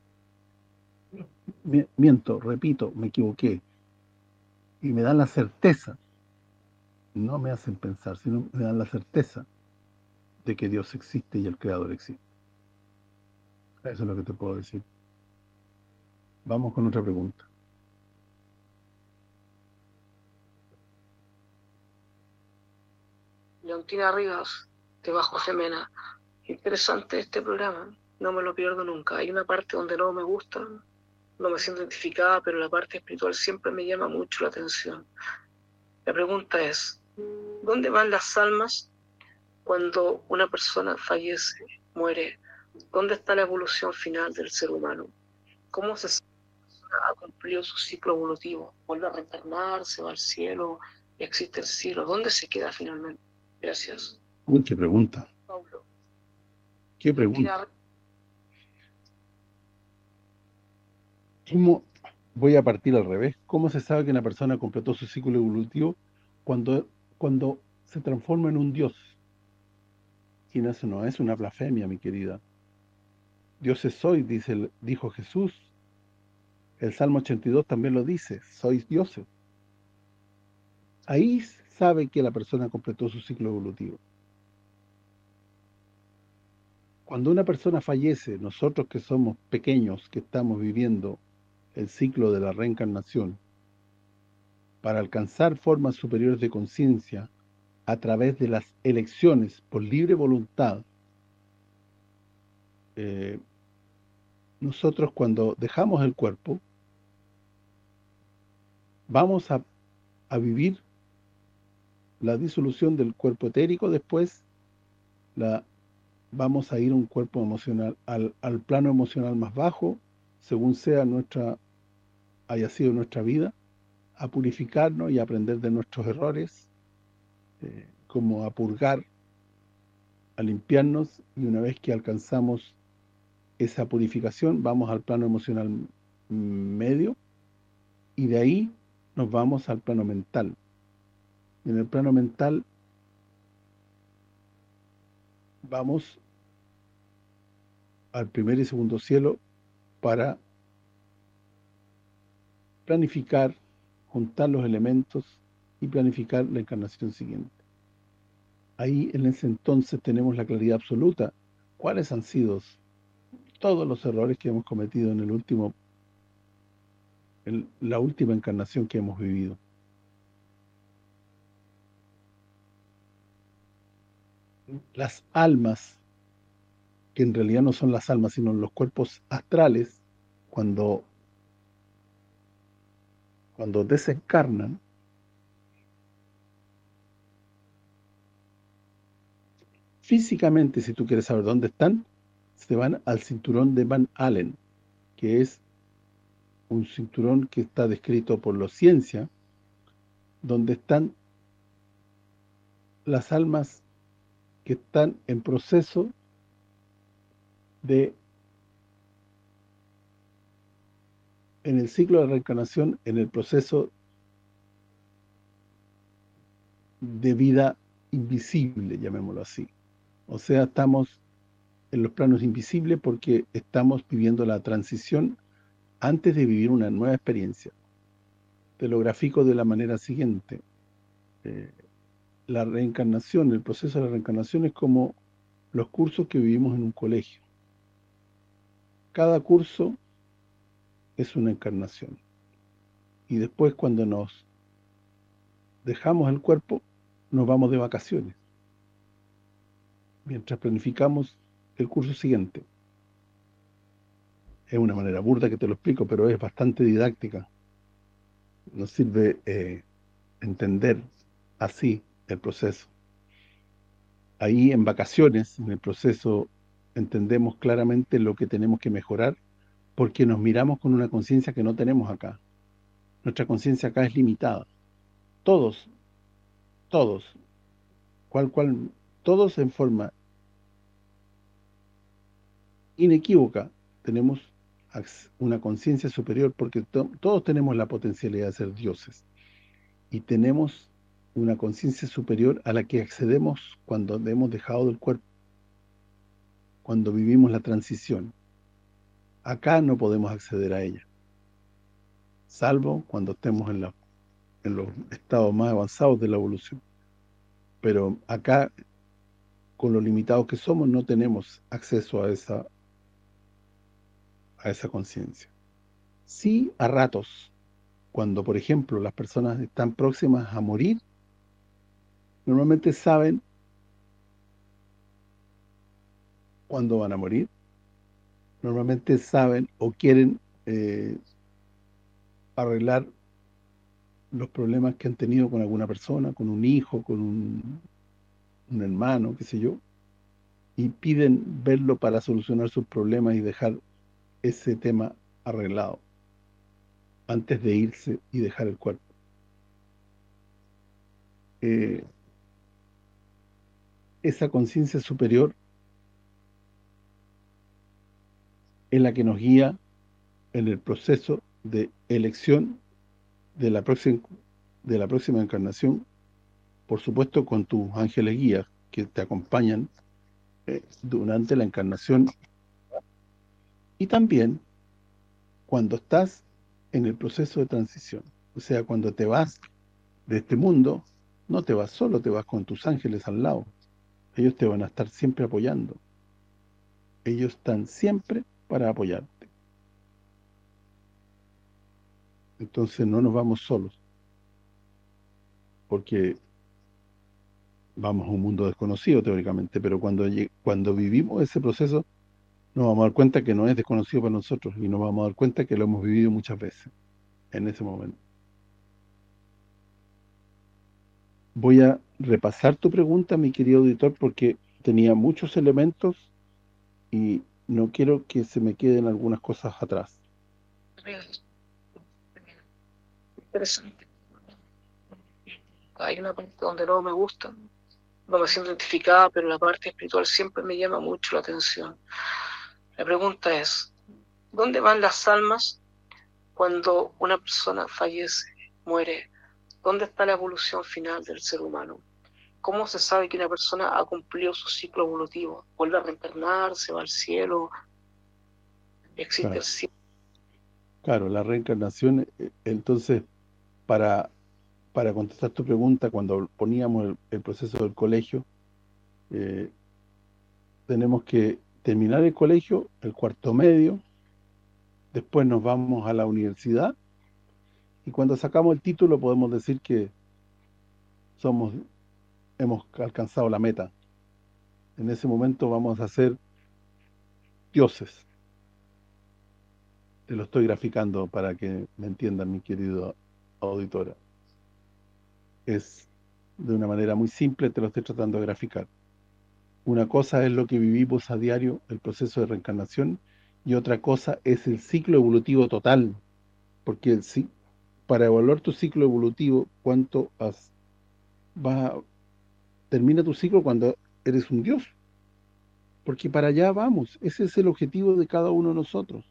Miento, repito, me equivoqué. Y me dan la certeza, no me hacen pensar, sino me dan la certeza de que Dios existe y el Creador existe. Eso es lo que te puedo decir. Vamos con otra pregunta. Leontina Rivas, de Bajo Gemena. Interesante este programa, no me lo pierdo nunca. Hay una parte donde no me gusta, no me siento identificada, pero la parte espiritual siempre me llama mucho la atención. La pregunta es, ¿dónde van las almas cuando una persona fallece, muere? ¿Dónde está la evolución final del ser humano? ¿Cómo se ha cumplido su ciclo evolutivo? ¿Vuelve a reencarnar? ¿Se va al cielo? ¿Existe el cielo? ¿Dónde se queda finalmente? Gracias. Uy, qué pregunta. Paulo. Qué pregunta. ¿Cómo, voy a partir al revés, ¿cómo se sabe que una persona completó su ciclo evolutivo cuando, cuando se transforma en un Dios? Y eso no es una blasfemia, mi querida. Dios es soy, dice, dijo Jesús. El Salmo 82 también lo dice, sois dioses. Ahí sabe que la persona completó su ciclo evolutivo. Cuando una persona fallece, nosotros que somos pequeños, que estamos viviendo el ciclo de la reencarnación, para alcanzar formas superiores de conciencia a través de las elecciones por libre voluntad, eh, nosotros cuando dejamos el cuerpo, vamos a, a vivir la disolución del cuerpo etérico, después la vamos a ir un cuerpo emocional, al, plano emocional más bajo, según sea nuestra haya sido nuestra vida, a purificarnos y a aprender de nuestros errores, eh, como a purgar, a limpiarnos, y una vez que alcanzamos esa purificación, vamos al plano emocional medio, y de ahí nos vamos al plano mental, en el plano mental vamos al primer y segundo cielo para planificar, juntar los elementos y planificar la encarnación siguiente. Ahí en ese entonces tenemos la claridad absoluta. ¿Cuáles han sido todos los errores que hemos cometido en el último en la última encarnación que hemos vivido? Las almas, que en realidad no son las almas, sino los cuerpos astrales, cuando, cuando desencarnan, físicamente, si tú quieres saber dónde están, se van al cinturón de Van Allen, que es un cinturón que está descrito por la ciencia, donde están las almas que están en proceso de en el ciclo de reencarnación, en el proceso de vida invisible, llamémoslo así. O sea, estamos en los planos invisibles porque estamos viviendo la transición antes de vivir una nueva experiencia. Te lo grafico de la manera siguiente. Eh, la reencarnación, el proceso de la reencarnación es como los cursos que vivimos en un colegio. Cada curso es una encarnación. Y después cuando nos dejamos el cuerpo, nos vamos de vacaciones. Mientras planificamos el curso siguiente. Es una manera burda que te lo explico, pero es bastante didáctica. Nos sirve eh, entender así el proceso. Ahí en vacaciones, en el proceso, entendemos claramente lo que tenemos que mejorar porque nos miramos con una conciencia que no tenemos acá. Nuestra conciencia acá es limitada. Todos, todos, cual cual, todos en forma inequívoca tenemos una conciencia superior porque todos tenemos la potencialidad de ser dioses y tenemos una conciencia superior a la que accedemos cuando hemos dejado del cuerpo cuando vivimos la transición acá no podemos acceder a ella salvo cuando estemos en, en los estados más avanzados de la evolución pero acá con lo limitados que somos no tenemos acceso a esa a esa conciencia. Sí, a ratos, cuando por ejemplo las personas están próximas a morir, normalmente saben cuándo van a morir, normalmente saben o quieren eh, arreglar los problemas que han tenido con alguna persona, con un hijo, con un, un hermano, qué sé yo, y piden verlo para solucionar sus problemas y dejar ese tema arreglado antes de irse y dejar el cuerpo. Eh, esa conciencia superior es la que nos guía en el proceso de elección de la próxima de la próxima encarnación, por supuesto con tus ángeles guías que te acompañan eh, durante la encarnación y también cuando estás en el proceso de transición. O sea, cuando te vas de este mundo, no te vas solo, te vas con tus ángeles al lado. Ellos te van a estar siempre apoyando. Ellos están siempre para apoyarte. Entonces no nos vamos solos. Porque vamos a un mundo desconocido teóricamente, pero cuando cuando vivimos ese proceso nos vamos a dar cuenta que no es desconocido para nosotros y nos vamos a dar cuenta que lo hemos vivido muchas veces en ese momento. Voy a repasar tu pregunta, mi querido auditor, porque tenía muchos elementos y no quiero que se me queden algunas cosas atrás. Interesante. Hay una parte donde no me gusta, no me siento identificada, pero la parte espiritual siempre me llama mucho la atención. La pregunta es, ¿dónde van las almas cuando una persona fallece, muere? ¿Dónde está la evolución final del ser humano? ¿Cómo se sabe que una persona ha cumplido su ciclo evolutivo? ¿Vuelve a reencarnar? ¿Se va al cielo? ¿Existe el cielo? Claro, la reencarnación, eh, entonces, para, para contestar tu pregunta, cuando poníamos el, proceso del colegio, eh, tenemos que terminar el colegio, el cuarto medio, después nos vamos a la universidad y cuando sacamos el título podemos decir que somos hemos alcanzado la meta. En ese momento vamos a ser dioses. Te lo estoy graficando para que me entiendan, mi querido auditora. Es de una manera muy simple, te lo estoy tratando de graficar Una cosa es lo que vivimos a diario, el proceso de reencarnación, y otra cosa es el ciclo evolutivo total. Porque para evaluar tu ciclo evolutivo, cuánto has, va, termina tu ciclo cuando eres un Dios. Porque para allá vamos, ese es el objetivo de cada uno de nosotros.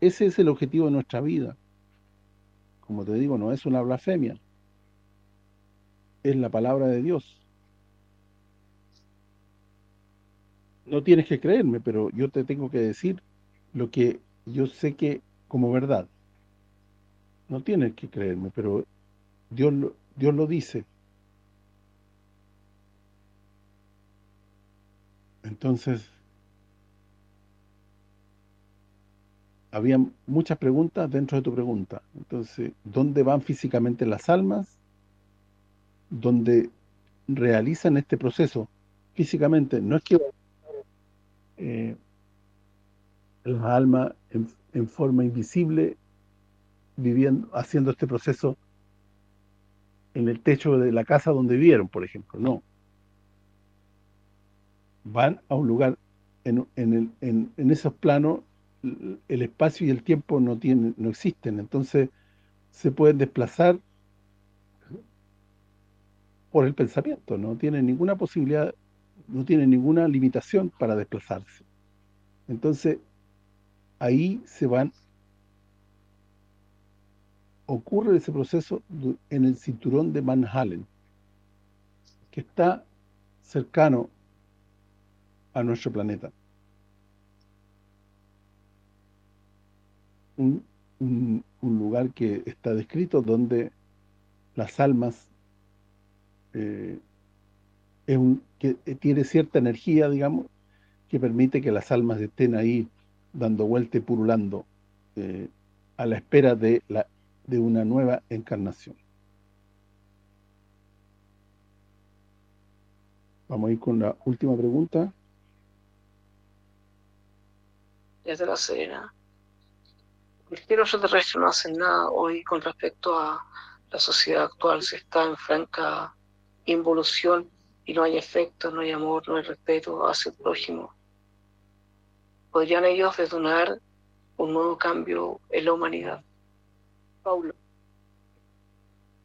Ese es el objetivo de nuestra vida. Como te digo, no es una blasfemia. Es la palabra de Dios. No tienes que creerme, pero yo te tengo que decir lo que yo sé que como verdad. No tienes que creerme, pero Dios Dios lo dice. Entonces, había muchas preguntas dentro de tu pregunta. Entonces, ¿dónde van físicamente las almas? ¿Dónde realizan este proceso físicamente? No es que eh, las almas en, forma invisible viviendo haciendo este proceso en el techo de la casa donde vivieron, por ejemplo. No van a un lugar, en, en, en, esos planos, el espacio y el tiempo no tienen no existen, entonces se pueden desplazar por el pensamiento, no tienen ninguna posibilidad, no tienen ninguna limitación para desplazarse. Entonces, ahí se van ocurre ese proceso en el cinturón de Van Halen, que está cercano a nuestro planeta. Un, lugar que está descrito donde las almas eh, es un, que tiene cierta energía, digamos, que permite que las almas estén ahí dando vuelta y purulando eh, a la espera de, la, de una nueva encarnación. Vamos a ir con la última pregunta desde la Serena. ¿Por qué los extraterrestres no hacen nada hoy con respecto a la sociedad actual? Se está en franca involución y no hay efecto, no hay amor, no hay respeto hacia el prójimo. ¿Podrían ellos detonar un nuevo cambio en la humanidad? Paulo.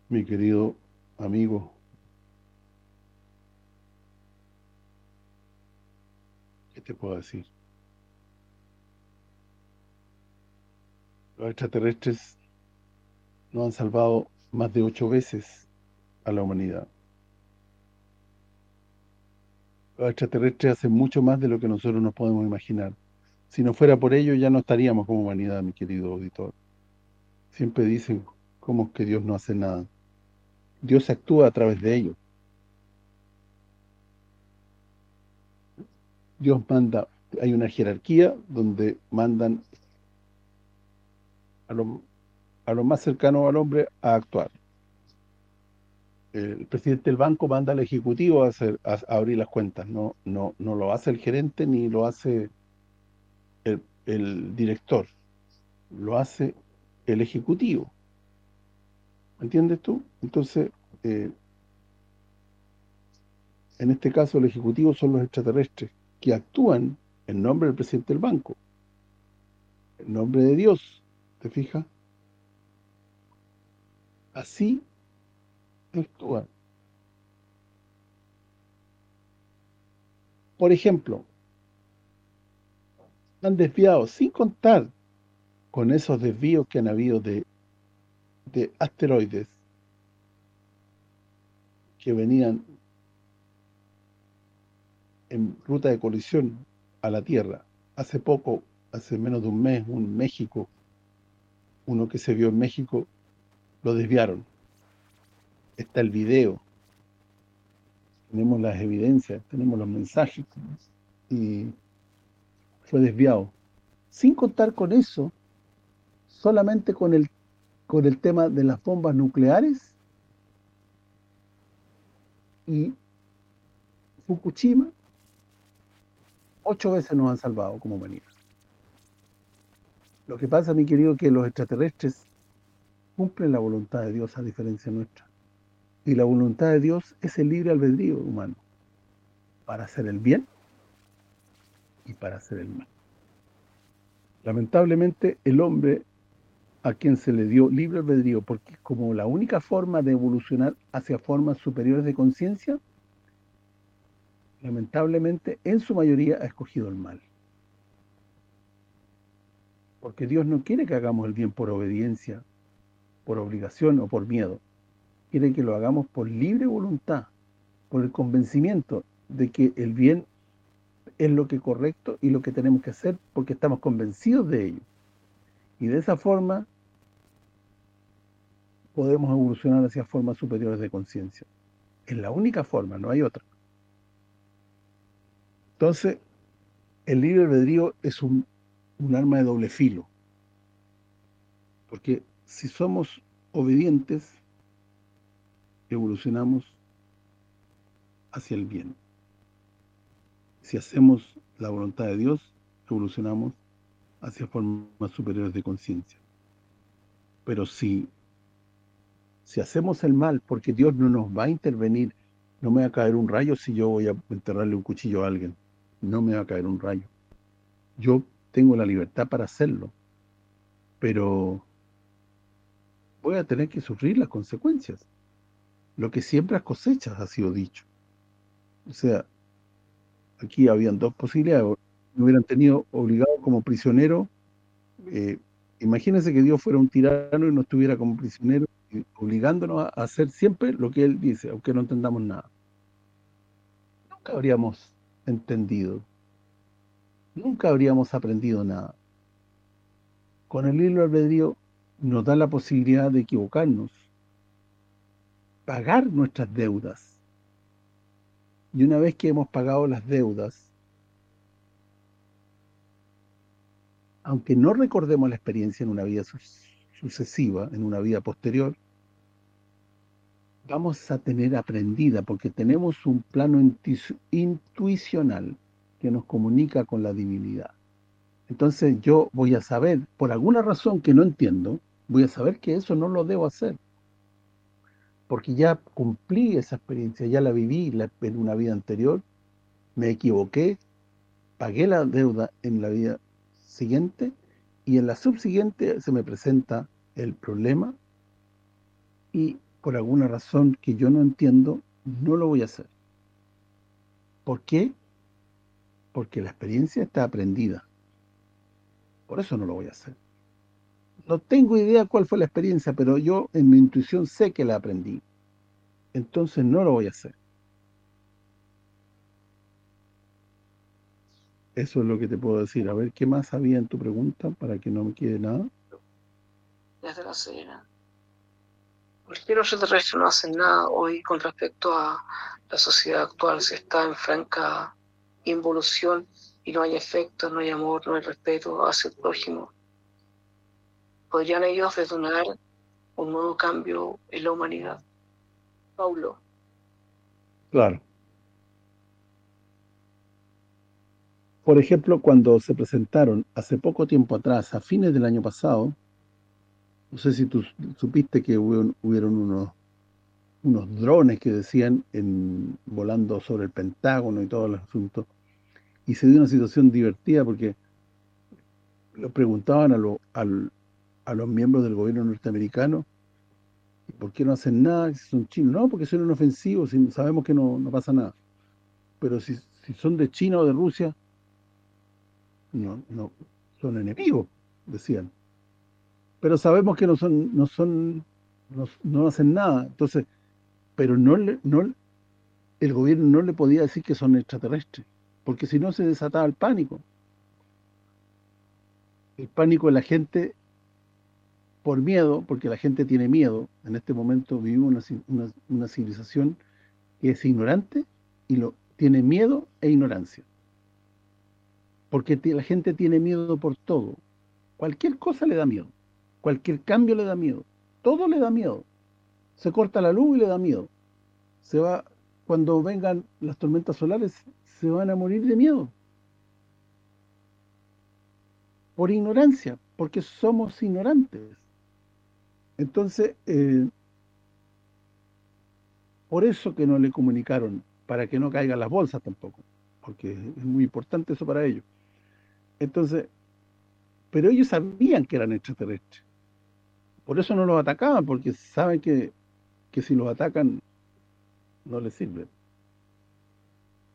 Mi querido amigo, ¿qué te puedo decir? Los extraterrestres nos han salvado más de ocho veces a la humanidad. Los extraterrestres hacen mucho más de lo que nosotros nos podemos imaginar. Si no fuera por ello, ya no estaríamos como humanidad, mi querido auditor. Siempre dicen, ¿cómo es que Dios no hace nada? Dios actúa a través de ellos. Dios manda, hay una jerarquía donde mandan a lo, a más cercano al hombre a actuar. El presidente del banco manda al ejecutivo a, abrir las cuentas, no no no lo hace el gerente ni lo hace el, el director, lo hace el ejecutivo. ¿Entiendes tú? Entonces, eh, en este caso el ejecutivo son los extraterrestres que actúan en nombre del presidente del banco, en nombre de Dios, ¿Te fijas? Así actúa. Por ejemplo, han desviado, sin contar con esos desvíos que han habido de, de asteroides que venían en ruta de colisión a la Tierra. Hace poco, hace menos de un mes, un México uno que se vio en México, lo desviaron. Está el video. Tenemos las evidencias, tenemos los mensajes. Y fue desviado. Sin contar con eso, solamente con el con el tema de las bombas nucleares y Fukushima, ocho veces nos han salvado como humanidad. Lo que pasa, mi querido, que los extraterrestres cumplen la voluntad de Dios a diferencia nuestra. Y la voluntad de Dios es el libre albedrío humano para hacer el bien y para hacer el mal. Lamentablemente, el hombre a quien se le dio libre albedrío, porque como la única forma de evolucionar hacia formas superiores de conciencia, lamentablemente, en su mayoría ha escogido el mal. Porque Dios no quiere que hagamos el bien por obediencia, por obligación o por miedo. Quiere que lo hagamos por libre voluntad, por el convencimiento de que el bien es lo que correcto y lo que tenemos que hacer porque estamos convencidos de ello. Y de esa forma podemos evolucionar hacia formas superiores de conciencia. Es la única forma, no hay otra. Entonces, el libre albedrío es un, un arma de doble filo. Porque si somos obedientes, evolucionamos hacia el bien. Si hacemos la voluntad de Dios, evolucionamos hacia formas superiores de conciencia. Pero si, si hacemos el mal, porque Dios no nos va a intervenir, no me va a caer un rayo si yo voy a enterrarle un cuchillo a alguien. No me va a caer un rayo. Yo tengo la libertad para hacerlo, pero voy a tener que sufrir las consecuencias. Lo que siembras cosechas, ha sido dicho. O sea, aquí habían dos posibilidades. Me hubieran tenido obligado como prisionero. Eh, imagínense que Dios fuera un tirano y no estuviera como prisionero, obligándonos a hacer siempre lo que Él dice, aunque no entendamos nada. Nunca habríamos entendido. Nunca habríamos aprendido nada. Con el hilo albedrío nos da la posibilidad de equivocarnos, pagar nuestras deudas. Y una vez que hemos pagado las deudas, aunque no recordemos la experiencia en una vida sucesiva, en una vida posterior, vamos a tener aprendida, porque tenemos un plano intuicional que nos comunica con la divinidad. Entonces yo voy a saber, por alguna razón que no entiendo, voy a saber que eso no lo debo hacer. Porque ya cumplí esa experiencia, ya la viví en una vida anterior, me equivoqué, pagué la deuda en la vida siguiente y en la subsiguiente se me presenta el problema y por alguna razón que yo no entiendo, no lo voy a hacer. ¿Por qué? Porque la experiencia está aprendida. Por eso no lo voy a hacer. No tengo idea cuál fue la experiencia, pero yo en mi intuición sé que la aprendí. Entonces no lo voy a hacer. Eso es lo que te puedo decir. A ver, ¿qué más había en tu pregunta para que no me quede nada? Desde la Serena. ¿Por qué los extraterrestres no hacen nada hoy con respecto a la sociedad actual? Se está en franca involución y no hay efecto, no hay amor, no hay respeto hacia el prójimo. ¿Podrían ellos detonar un nuevo cambio en la humanidad? Paulo. Claro. Por ejemplo, cuando se presentaron hace poco tiempo atrás, a fines del año pasado, no sé si tú supiste que hubieron, unos unos drones que decían volando sobre el Pentágono y todo el asunto, y se dio una situación divertida porque lo preguntaban a, lo, a los miembros del gobierno norteamericano ¿por qué no hacen nada? Si son chinos. No, porque son inofensivos, sabemos que no, no pasa nada. Pero si, si son de China o de Rusia, no, no son enemigos, decían. Pero sabemos que no son no son no, hacen nada. Entonces, pero no no el gobierno no le podía decir que son extraterrestres, porque si no se desataba el pánico. El pánico de la gente por miedo, porque la gente tiene miedo. En este momento vivimos una, una, civilización que es ignorante y lo tiene miedo e ignorancia. Porque la gente tiene miedo por todo. Cualquier cosa le da miedo. Cualquier cambio le da miedo. Todo le da miedo. Se corta la luz y le da miedo. Se va Cuando vengan las tormentas solares, se van a morir de miedo. Por ignorancia, porque somos ignorantes. Entonces, eh, por eso que no le comunicaron, para que no caigan las bolsas tampoco, porque es muy importante eso para ellos. Entonces, pero ellos sabían que eran extraterrestres. Por eso no los atacaban, porque saben que, que si los atacan no les sirve.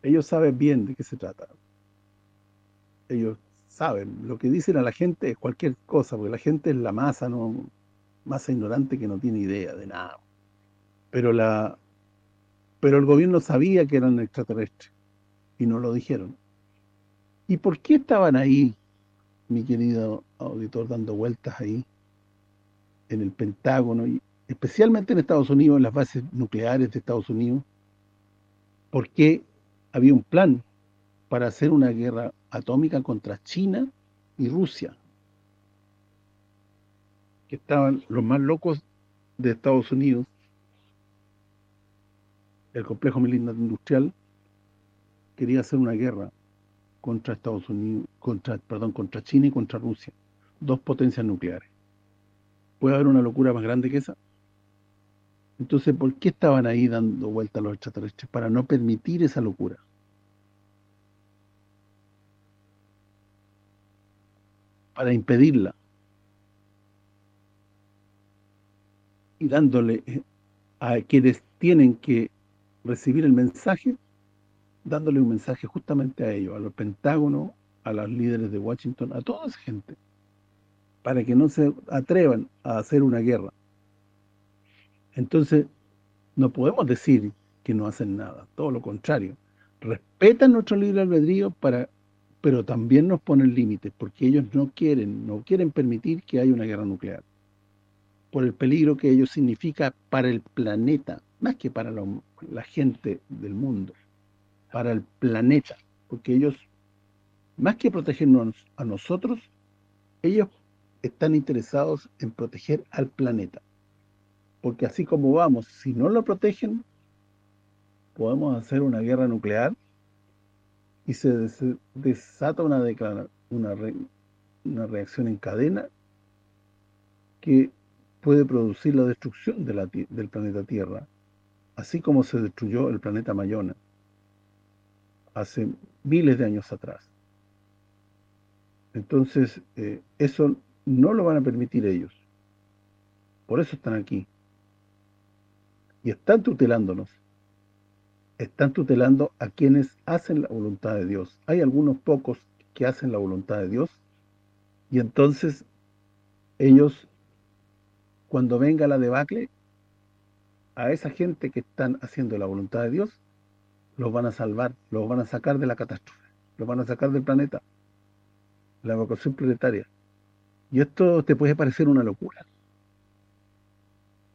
Ellos saben bien de qué se trata. Ellos saben. Lo que dicen a la gente es cualquier cosa, porque la gente es la masa, no masa ignorante que no tiene idea de nada. Pero la pero el gobierno sabía que eran extraterrestres y no lo dijeron. ¿Y por qué estaban ahí, mi querido auditor, dando vueltas ahí, en el Pentágono, y especialmente en Estados Unidos, en las bases nucleares de Estados Unidos? ¿Por qué había un plan para hacer una guerra atómica contra China y Rusia? Que estaban los más locos de Estados Unidos el complejo militar industrial quería hacer una guerra contra Estados Unidos, contra perdón, contra China y contra Rusia, dos potencias nucleares. ¿Puede haber una locura más grande que esa? Entonces, ¿por qué estaban ahí dando vuelta los extraterrestres? Para no permitir esa locura. Para impedirla. Y dándole eh, a quienes tienen que recibir el mensaje, dándole un mensaje justamente a ellos, a los pentágonos, a los líderes de Washington, a toda esa gente, para que no se atrevan a hacer una guerra. Entonces, no podemos decir que no hacen nada, todo lo contrario. Respetan nuestro libre albedrío, pero también nos ponen límites, porque ellos no quieren, no quieren permitir que haya una guerra nuclear, por el peligro que ello significa para el planeta, más que para la gente del mundo, para el planeta, porque ellos, más que protegernos a nosotros, ellos están interesados en proteger al planeta. Porque así como vamos, si no lo protegen, podemos hacer una guerra nuclear y se desata una, reacción en cadena que puede producir la destrucción del planeta Tierra así como se destruyó el planeta Mayona hace miles de años atrás. Entonces, eh, eso no lo van a permitir ellos. Por eso están aquí. Y están tutelándonos. Están tutelando a quienes hacen la voluntad de Dios. Hay algunos pocos que hacen la voluntad de Dios. Y entonces, ellos, cuando venga la debacle, a esa gente que están haciendo la voluntad de Dios, los van a salvar, los van a sacar de la catástrofe, los van a sacar del planeta, la evacuación planetaria. Y esto te puede parecer una locura.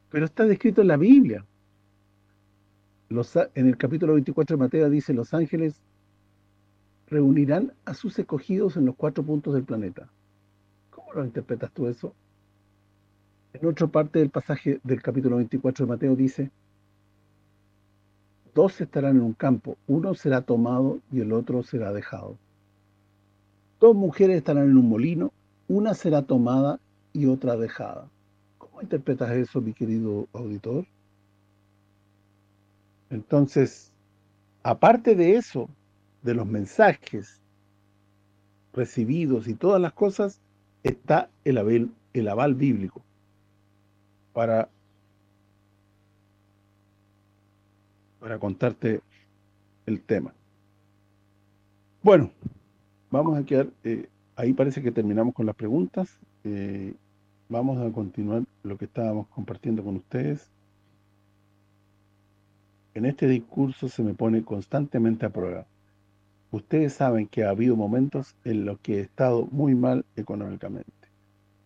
Pero está descrito en la Biblia. En el capítulo 24 de Mateo dice, los ángeles reunirán a sus escogidos en los cuatro puntos del planeta. ¿Cómo lo interpretas tú eso? En otra parte del pasaje del capítulo 24 de Mateo dice, dos estarán en un campo, uno será tomado y el otro será dejado. Dos mujeres estarán en un molino, una será tomada y otra dejada. ¿Cómo interpretas eso, mi querido auditor? Entonces, aparte de eso, de los mensajes recibidos y todas las cosas, está el aval, el aval bíblico para, para contarte el tema. Bueno, vamos a quedar, eh, ahí parece que terminamos con las preguntas. Eh, vamos a continuar lo que estábamos compartiendo con ustedes. En este discurso se me pone constantemente a prueba. Ustedes saben que ha habido momentos en los que he estado muy mal económicamente.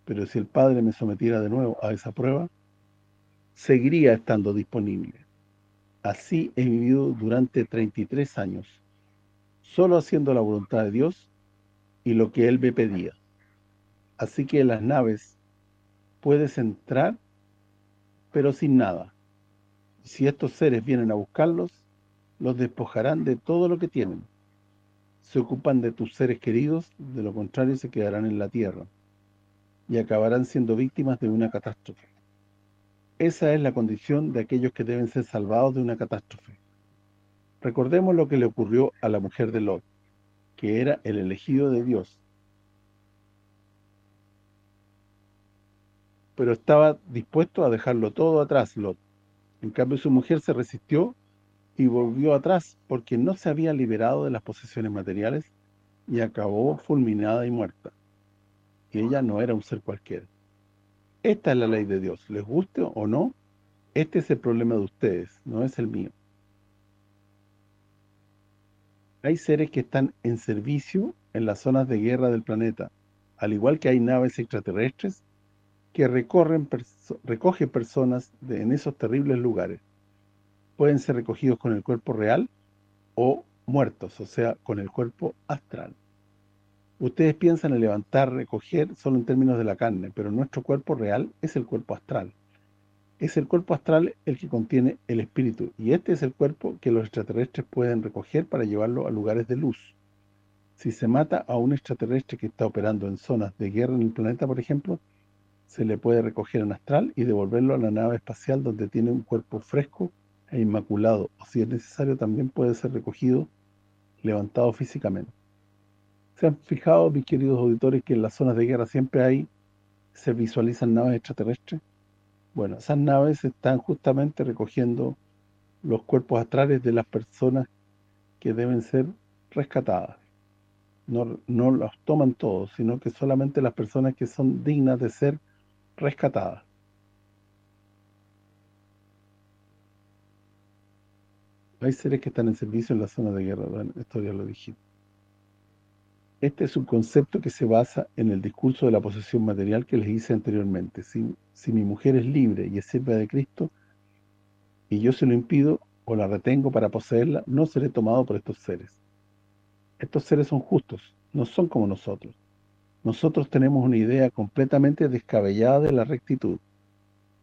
Pero si el Padre me sometiera de nuevo a esa prueba, seguiría estando disponible. Así he vivido durante 33 años, solo haciendo la voluntad de Dios y lo que Él me pedía. Así que en las naves puedes entrar, pero sin nada. Si estos seres vienen a buscarlos, los despojarán de todo lo que tienen. Se ocupan de tus seres queridos, de lo contrario se quedarán en la tierra y acabarán siendo víctimas de una catástrofe. Esa es la condición de aquellos que deben ser salvados de una catástrofe. Recordemos lo que le ocurrió a la mujer de Lot, que era el elegido de Dios. Pero estaba dispuesto a dejarlo todo atrás, Lot. En cambio, su mujer se resistió y volvió atrás porque no se había liberado de las posesiones materiales y acabó fulminada y muerta. Y ella no era un ser cualquiera. Esta es la ley de Dios. Les guste o no, este es el problema de ustedes, no es el mío. Hay seres que están en servicio en las zonas de guerra del planeta, al igual que hay naves extraterrestres que recogen personas en esos terribles lugares. Pueden ser recogidos con el cuerpo real o muertos, o sea, con el cuerpo astral. Ustedes piensan en levantar, recoger, solo en términos de la carne, pero nuestro cuerpo real es el cuerpo astral. Es el cuerpo astral el que contiene el espíritu, y este es el cuerpo que los extraterrestres pueden recoger para llevarlo a lugares de luz. Si se mata a un extraterrestre que está operando en zonas de guerra en el planeta, por ejemplo, se le puede recoger en astral y devolverlo a la nave espacial donde tiene un cuerpo fresco e inmaculado, o si es necesario también puede ser recogido, levantado físicamente. ¿Se han fijado, mis queridos auditores, que en las zonas de guerra siempre hay, se visualizan naves extraterrestres? Bueno, esas naves están justamente recogiendo los cuerpos astrales de las personas que deben ser rescatadas. No, no toman todos, sino que solamente las personas que son dignas de ser rescatada. Hay seres que están en servicio en la zona de guerra, esto ya lo dije. Este es un concepto que se basa en el discurso de la posesión material que les hice anteriormente. Si, mi mujer es libre y es sierva de Cristo, y yo se lo impido o la retengo para poseerla, no seré tomado por estos seres. Estos seres son justos, no son como nosotros nosotros tenemos una idea completamente descabellada de la rectitud.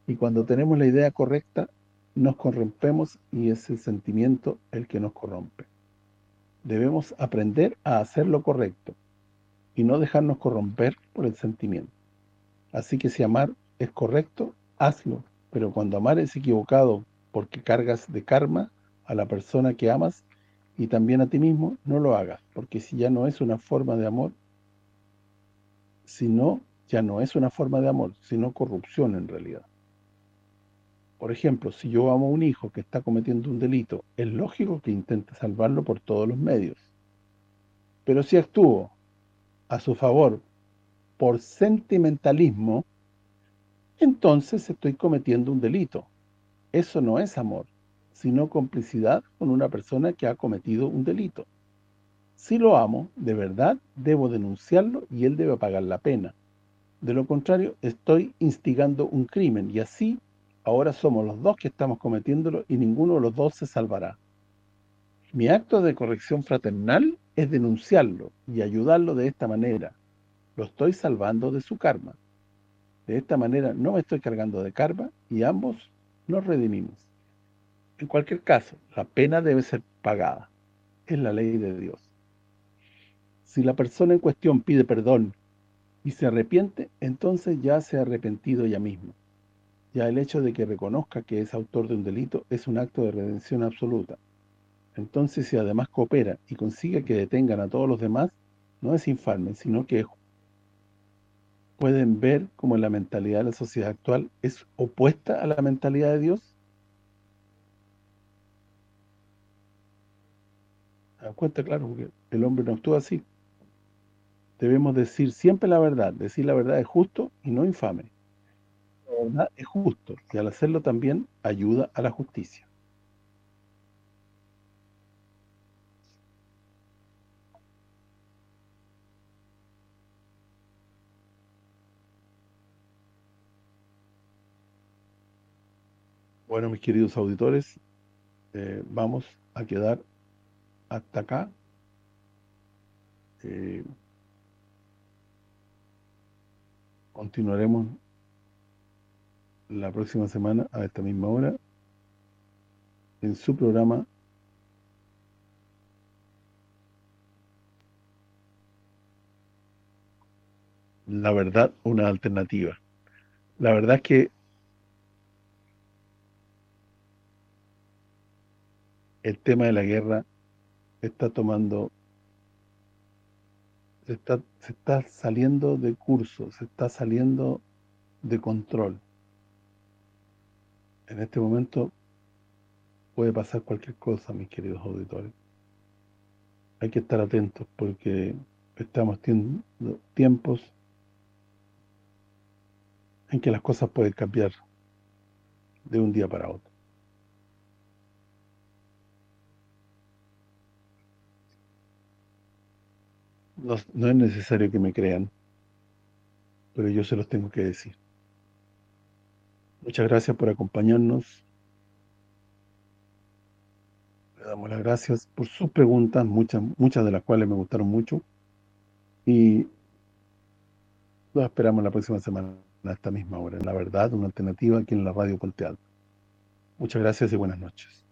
Y cuando tenemos la idea correcta, nos corrompemos y es el sentimiento el que nos corrompe. Debemos aprender a hacer lo correcto y no dejarnos corromper por el sentimiento. Así que si amar es correcto, hazlo. Pero cuando amar es equivocado porque cargas de karma a la persona que amas y también a ti mismo, no lo hagas. Porque si ya no es una forma de amor, sino ya no es una forma de amor, sino corrupción en realidad. Por ejemplo, si yo amo a un hijo que está cometiendo un delito, es lógico que intente salvarlo por todos los medios. Pero si actúo a su favor por sentimentalismo, entonces estoy cometiendo un delito. Eso no es amor, sino complicidad con una persona que ha cometido un delito. Si lo amo, de verdad, debo denunciarlo y él debe pagar la pena. De lo contrario, estoy instigando un crimen y así ahora somos los dos que estamos cometiéndolo y ninguno de los dos se salvará. Mi acto de corrección fraternal es denunciarlo y ayudarlo de esta manera. Lo estoy salvando de su karma. De esta manera no me estoy cargando de karma y ambos nos redimimos. En cualquier caso, la pena debe ser pagada. Es la ley de Dios. Si la persona en cuestión pide perdón y se arrepiente, entonces ya se ha arrepentido ella misma. Ya el hecho de que reconozca que es autor de un delito es un acto de redención absoluta. Entonces, si además coopera y consigue que detengan a todos los demás, no es infame, sino que pueden ver cómo la mentalidad de la sociedad actual es opuesta a la mentalidad de Dios. ¿Se dan cuenta? Claro, porque el hombre no actúa así. Debemos decir siempre la verdad. Decir la verdad es justo y no infame. Es justo y al hacerlo también ayuda a la justicia. Bueno, mis queridos auditores, eh, vamos a quedar hasta acá. Eh, continuaremos la próxima semana a esta misma hora en su programa La verdad, una alternativa. La verdad es que el tema de la guerra está tomando se está, se está saliendo de curso, se está saliendo de control. En este momento puede pasar cualquier cosa, mis queridos auditores. Hay que estar atentos porque estamos teniendo tiempos en que las cosas pueden cambiar de un día para otro. No, no, es necesario que me crean, pero yo se los tengo que decir. Muchas gracias por acompañarnos. Le damos las gracias por sus preguntas, muchas muchas de las cuales me gustaron mucho. Y los esperamos la próxima semana a esta misma hora. La verdad, una alternativa aquí en la radio Ponte Muchas gracias y buenas noches.